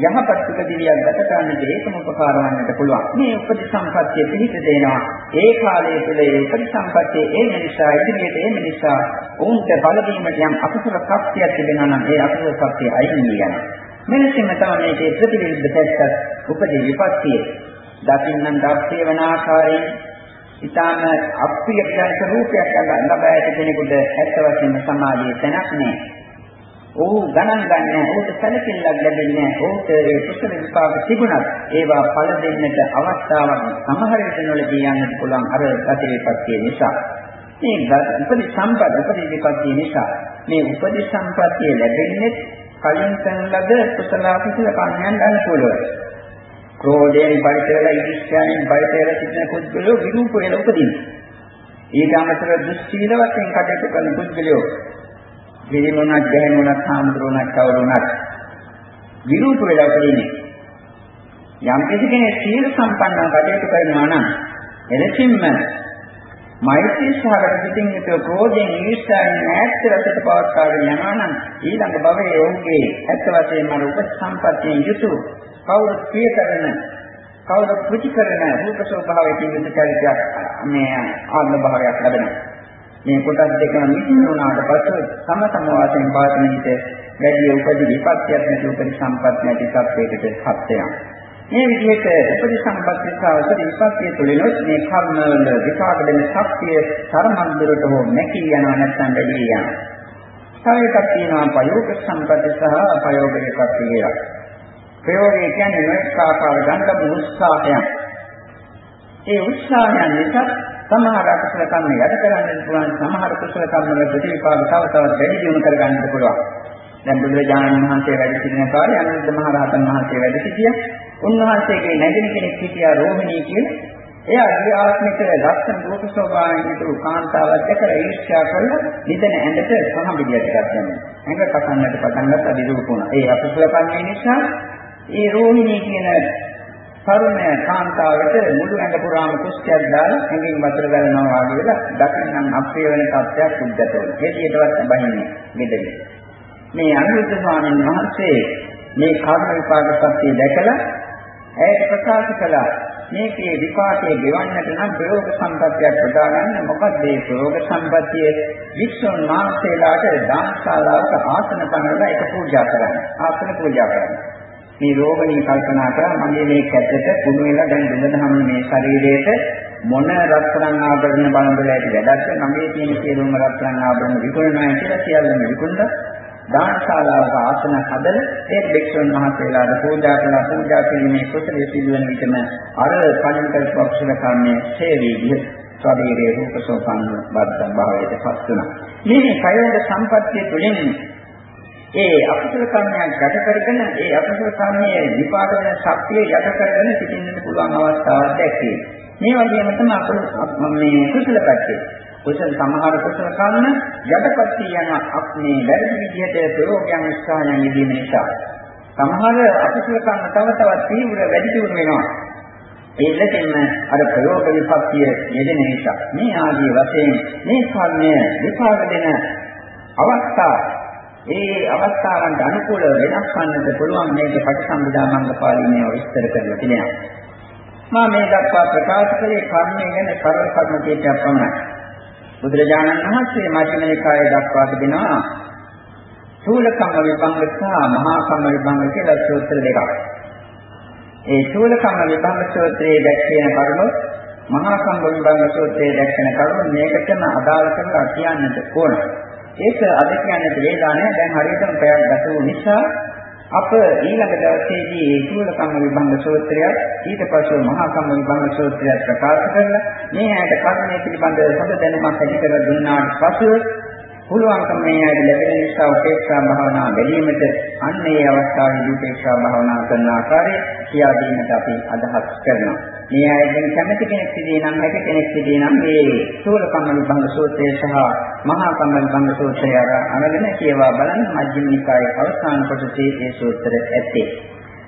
යහපත් සුඛදිවියක් ගත කරන්නට ඒකම උපකාර වන්නට පුළුවන්. මේ උපදි සම්පත්තිය පිහිට දෙනවා. ඒ කාලයේ තුල ඒ උපදි සම්පත්තිය ඒ නිසා ඉදිරියට ඒ නිසා උන්ට බලදීමට යම් අකුසල ශක්තියක් තිබෙනවා නම් ඒ අකුසල ශක්තිය අයින් වෙනවා. මෙලෙසින්ම තමයි මේකේ ප්‍රතිවිරුද්ධ පැත්තත් උපදි විපත්තිය. දකින්නම් දක්ෂේ වන ආකාරයෙන් ඊටාම අප්‍රිය ඥාන රූපයක් ලබා ඇති කෙනෙකුට ඇත්ත වශයෙන්ම සමාධිය තැනක් නෑ. ඔහු ගණන් ගන්න ඔහුට සැලකිල්ලක් ලැබෙන්නේ ඔහුට ඒ කුසල විපාක තිබුණත් ඒවා ඵල දෙන්නට අවස්ථාවක් සමහර විටවලදී යන්නත් පුළුවන් අර ප්‍රතිවිපත්තිය නිසා. මේ උපදි සම්පද උපදි විපත්තිය නිසා මේ උපදි සම්පත්තිය ලැබෙන්නේ කලින් කරන ලද කුසල කුසල කර්මයන් අනුකූලව. ක්‍රෝධයෙන් බයිත වෙලා ඉරිෂ්ඨාවෙන් බයිත වෙලා සිටින පුද්ගලයෝ විරූප වෙලා උපදිනවා. ඊට අමතරව දුස්සීල වශයෙන් කටයුතු කරන පුද්ගලයෝ විරිමුණක් ගැහෙනුණක් සාමුද්‍රුණක් කවුරුණක් විරූප වෙලා උපදින්නේ. යම් කෙනෙක් සීල සම්පන්නව කටයුතු කරනවා නම් එලෙසින්ම මෛත්‍රී සහගත සිතින් යුතුව ක්‍රෝධයෙන් ඊර්ෂ්‍යාවෙන් ඈත් රසට පවත්වාගෙන යනවා නම් ඊළඟ භවයේ ඔහුගේ ඇත්ත වශයෙන්ම රූප සම්පත්තියෙන් යුතුව කවුරුත් ප්‍රිය කරන කවුරුත් ප්‍රති කරන රූප ස්වභාවයෙන් යුතු චරිතයක් මේ ආත්ම භාවයක් ලැබෙනවා. මේ කොටස් දෙකම මිශ්‍ර වුණාට පස්සේ සම සම වාසයෙන් පාතන හිත වැඩි උපදි විපත්තියක් නැති උපදි සම්පත් නැති තත්වයකට පත් වෙනවා. මේ විදිහට උපදි සම්පත්තිය සහ උපදි විපත්තිය තුළිනුත් මේ කර්ම වල විපාක දෙන ශක්තිය තරමන්දුරට හෝ නැකී යනවා නැත්නම් වැඩි යනවා. තව එකක් තියෙනවා ප්‍රයෝග සම්පත්තිය සහ ප්‍රයෝග විපත්තිය කියලා. ප්‍රයෝගය කියන්නේ මේක ආකාර ගන්න උත්සාහයන්. ඒ උත්සාහයන් නිසා සමහර අකුසල කර්ම යට කරන්නත් පුළුවන් සමහර කුසල කර්ම වල ප්‍රතිපාද තව තවත් වැඩි දියුණු කරගන්නත් පුළුවන්. දැන් බුදුරජාණන් වහන්සේ වැඩ සිටින කාලේ අනුරුද්ධ මහ රහතන් වහන්සේ වැඩ සිටියා. උන්වහන්සේගේ නැගින කෙනෙක් හිටියා රෝහිණී කියලා. එයා ගියාත්මික ලක්ෂණ රූප ස්වභාවයෙන් යුතු කාන්තාවක් දැකලා ඊර්ෂ්‍යා කරලා නිදන ඇඳට සමබිලියට ගත්තා. ඇඟ කසන්නට පටන් ගත්ත විරූප වුණා. ඒ අකුසල කර්ම නිසා ඒ රෝහිණී කියන තරුණ කාන්තාවට මුළු ඇඟ පුරාම කුස්තියක් දාලා ඇඟින් වතුර ගලනවා වගේ වෙලා දකින්නම් අප්‍රිය වෙන තත්ත්වයක් උද්ගත වෙනවා. එළියටවත් බහින්නේ මෙතන. මේ අනුරුද්ධ ස්වාමීන් වහන්සේ මේ කර්ම විපාක සත්‍ය දැකලා ඇයට ප්‍රකාශ කළා මේකේ විපාකයේ ගෙවන්නට නම් ප්‍රයෝග සම්පත්තියක් ප්‍රදා ගන්න මොකද මේ ප්‍රයෝග සම්පත්තියේ වික්ෂුන් වහන්සේලාට දානශාලාවක ආසන පනවලා ඒක පූජා කරන්න. ආසන පූජා කරන්න. මේ රෝගණී කල්පනා කරා මගේ මේ කැටට කුණු වෙලා දැන් දෙඳහම මේ ශරීරයට මොන රත්තරන් ආභරණ බලඹල ඇති වැඩක්ද? මගේ තියෙන සියලුම රත්තරන් ආභරණ විකුණනවා කියලා සියල්ලම විකුණලා දානශාලාවක ආසන හදලා ඒ භික්ෂුන් වහන්සේලාට පූජා කළා. පූජා කිරීමේ කුසලයේ සිදුවන විටම අර කලින් කරපු අක්ෂර කර්මයේ ශේවීදිය ශරීරයේ රූප සෝපන්න බද්ධ භාවයට පත් වුණා. මේ කයෝග සම්පත්තිය තුළින් ඒ අකුසල කර්මයන් යට කරගෙන ඒ අකුසල කර්මයේ විපාක වෙන ශක්තිය යට කරගෙන සිටින්නට පුළුවන් අවස්ථාවක් දැක්කේ. මේ වගේම තමයි මේ කුසල පැත්තේ. කුසල සමහර කුසල කර්ම යටපත් යන අපේ වැරදි විදිහට ප්‍රයෝගයන් උත්සාහයන් යෙදීම නිසා සමහර අකුසල කර්ම තව තවත් තීව්‍ර වැඩි දියුණු වෙනවා. ඒ ලෙසින්ම අර ප්‍රයෝග විපත්තිය යෙදෙන නිසා මේ ආදී වශයෙන් මේ කර්මය විපාක දෙන අවස්ථා ඒ අවස්ථාවන්ට අනුකූලව වෙනස් වන්නට පුළුවන් මේක පටිසම්භිදා මංගපාලිනේ විස්තර කරලා තියෙනවා. මා මේ දක්වා ප්‍රකාශ කළේ කර්මය ගැන සරල කර්ම කීපයක් පමණයි. බුදුරජාණන් වහන්සේ මජ්ක්‍ධිම නිකායේ දක්වා තිබෙනවා සූල කම්ම විභංග සහ මහා කම්ම විභංග කියලා සූත්‍ර දෙකක්. ඒ සූල කම්ම විභංග සූත්‍රයේ දැක්වෙන කරුණු මහා කම්ම විභංග සූත්‍රයේ දැක්වෙන කරුණු මේකටම අදාළ කරලා කියන්නට ඕන. ඒක අද කියන්නට වේලා නැහැ. දැන් හරියටම පැයක් ගත වූ නිසා අප ඊළඟ දවසේදී ඒ සූල කම්ම විභංග සූත්‍රයත් ඊට පස්සේ මහා කම්ම විභංග සූත්‍රයත් ප්‍රකාශ කරලා මේ ඇයට කර්මයේ පිළිබඳ හොඳ දැනුමක් ඇති කර දුන්නාට පසුව පුළුවන්කම මේ ඇයට ලැබෙන නිසා උපේක්ෂා භාවනා වැඩිමිට අන්න ඒ අවස්ථාවේදී උපේක්ෂා භාවනා කරන ආකාරය කියා දීමට අපි අදහස් කරනවා. මේ ඇයෙන් කැමැති කෙනෙක් සිටියේ නම් හැක කෙනෙක් සිටියේ නම් මේ සූල කම්ම විභංග සූත්‍රය සහ මහා කම්ම විභංග සූත්‍රය අරගෙන කියවා බලන්න මජ්ක්‍ධිම නිකායේ අවසාන කොටසේ මේ සූත්‍රය ඇත්තේ.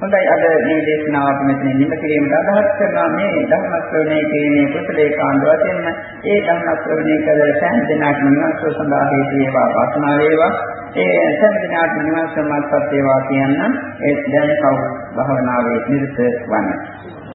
හොඳයි. අද මේ දේශනාව අපි මෙතන නිම කිරීමට අදහස් කරනවා මේ ධර්ම ශ්‍රවණය කිරීමේ කුසලේ කාණ්ඩ වශයෙන්ම ඒ ධර්ම ශ්‍රවණය කළ සෑම දිනක් නිවන්ස සඳහා හේතු වේවා වාසනාව වේවා. ඒ සෑම දිනක් නිවන්ස මාර්ගපත් වේවා කියන්න ඒ දැන් කවු භවනාවේ නිරත වන්නේ?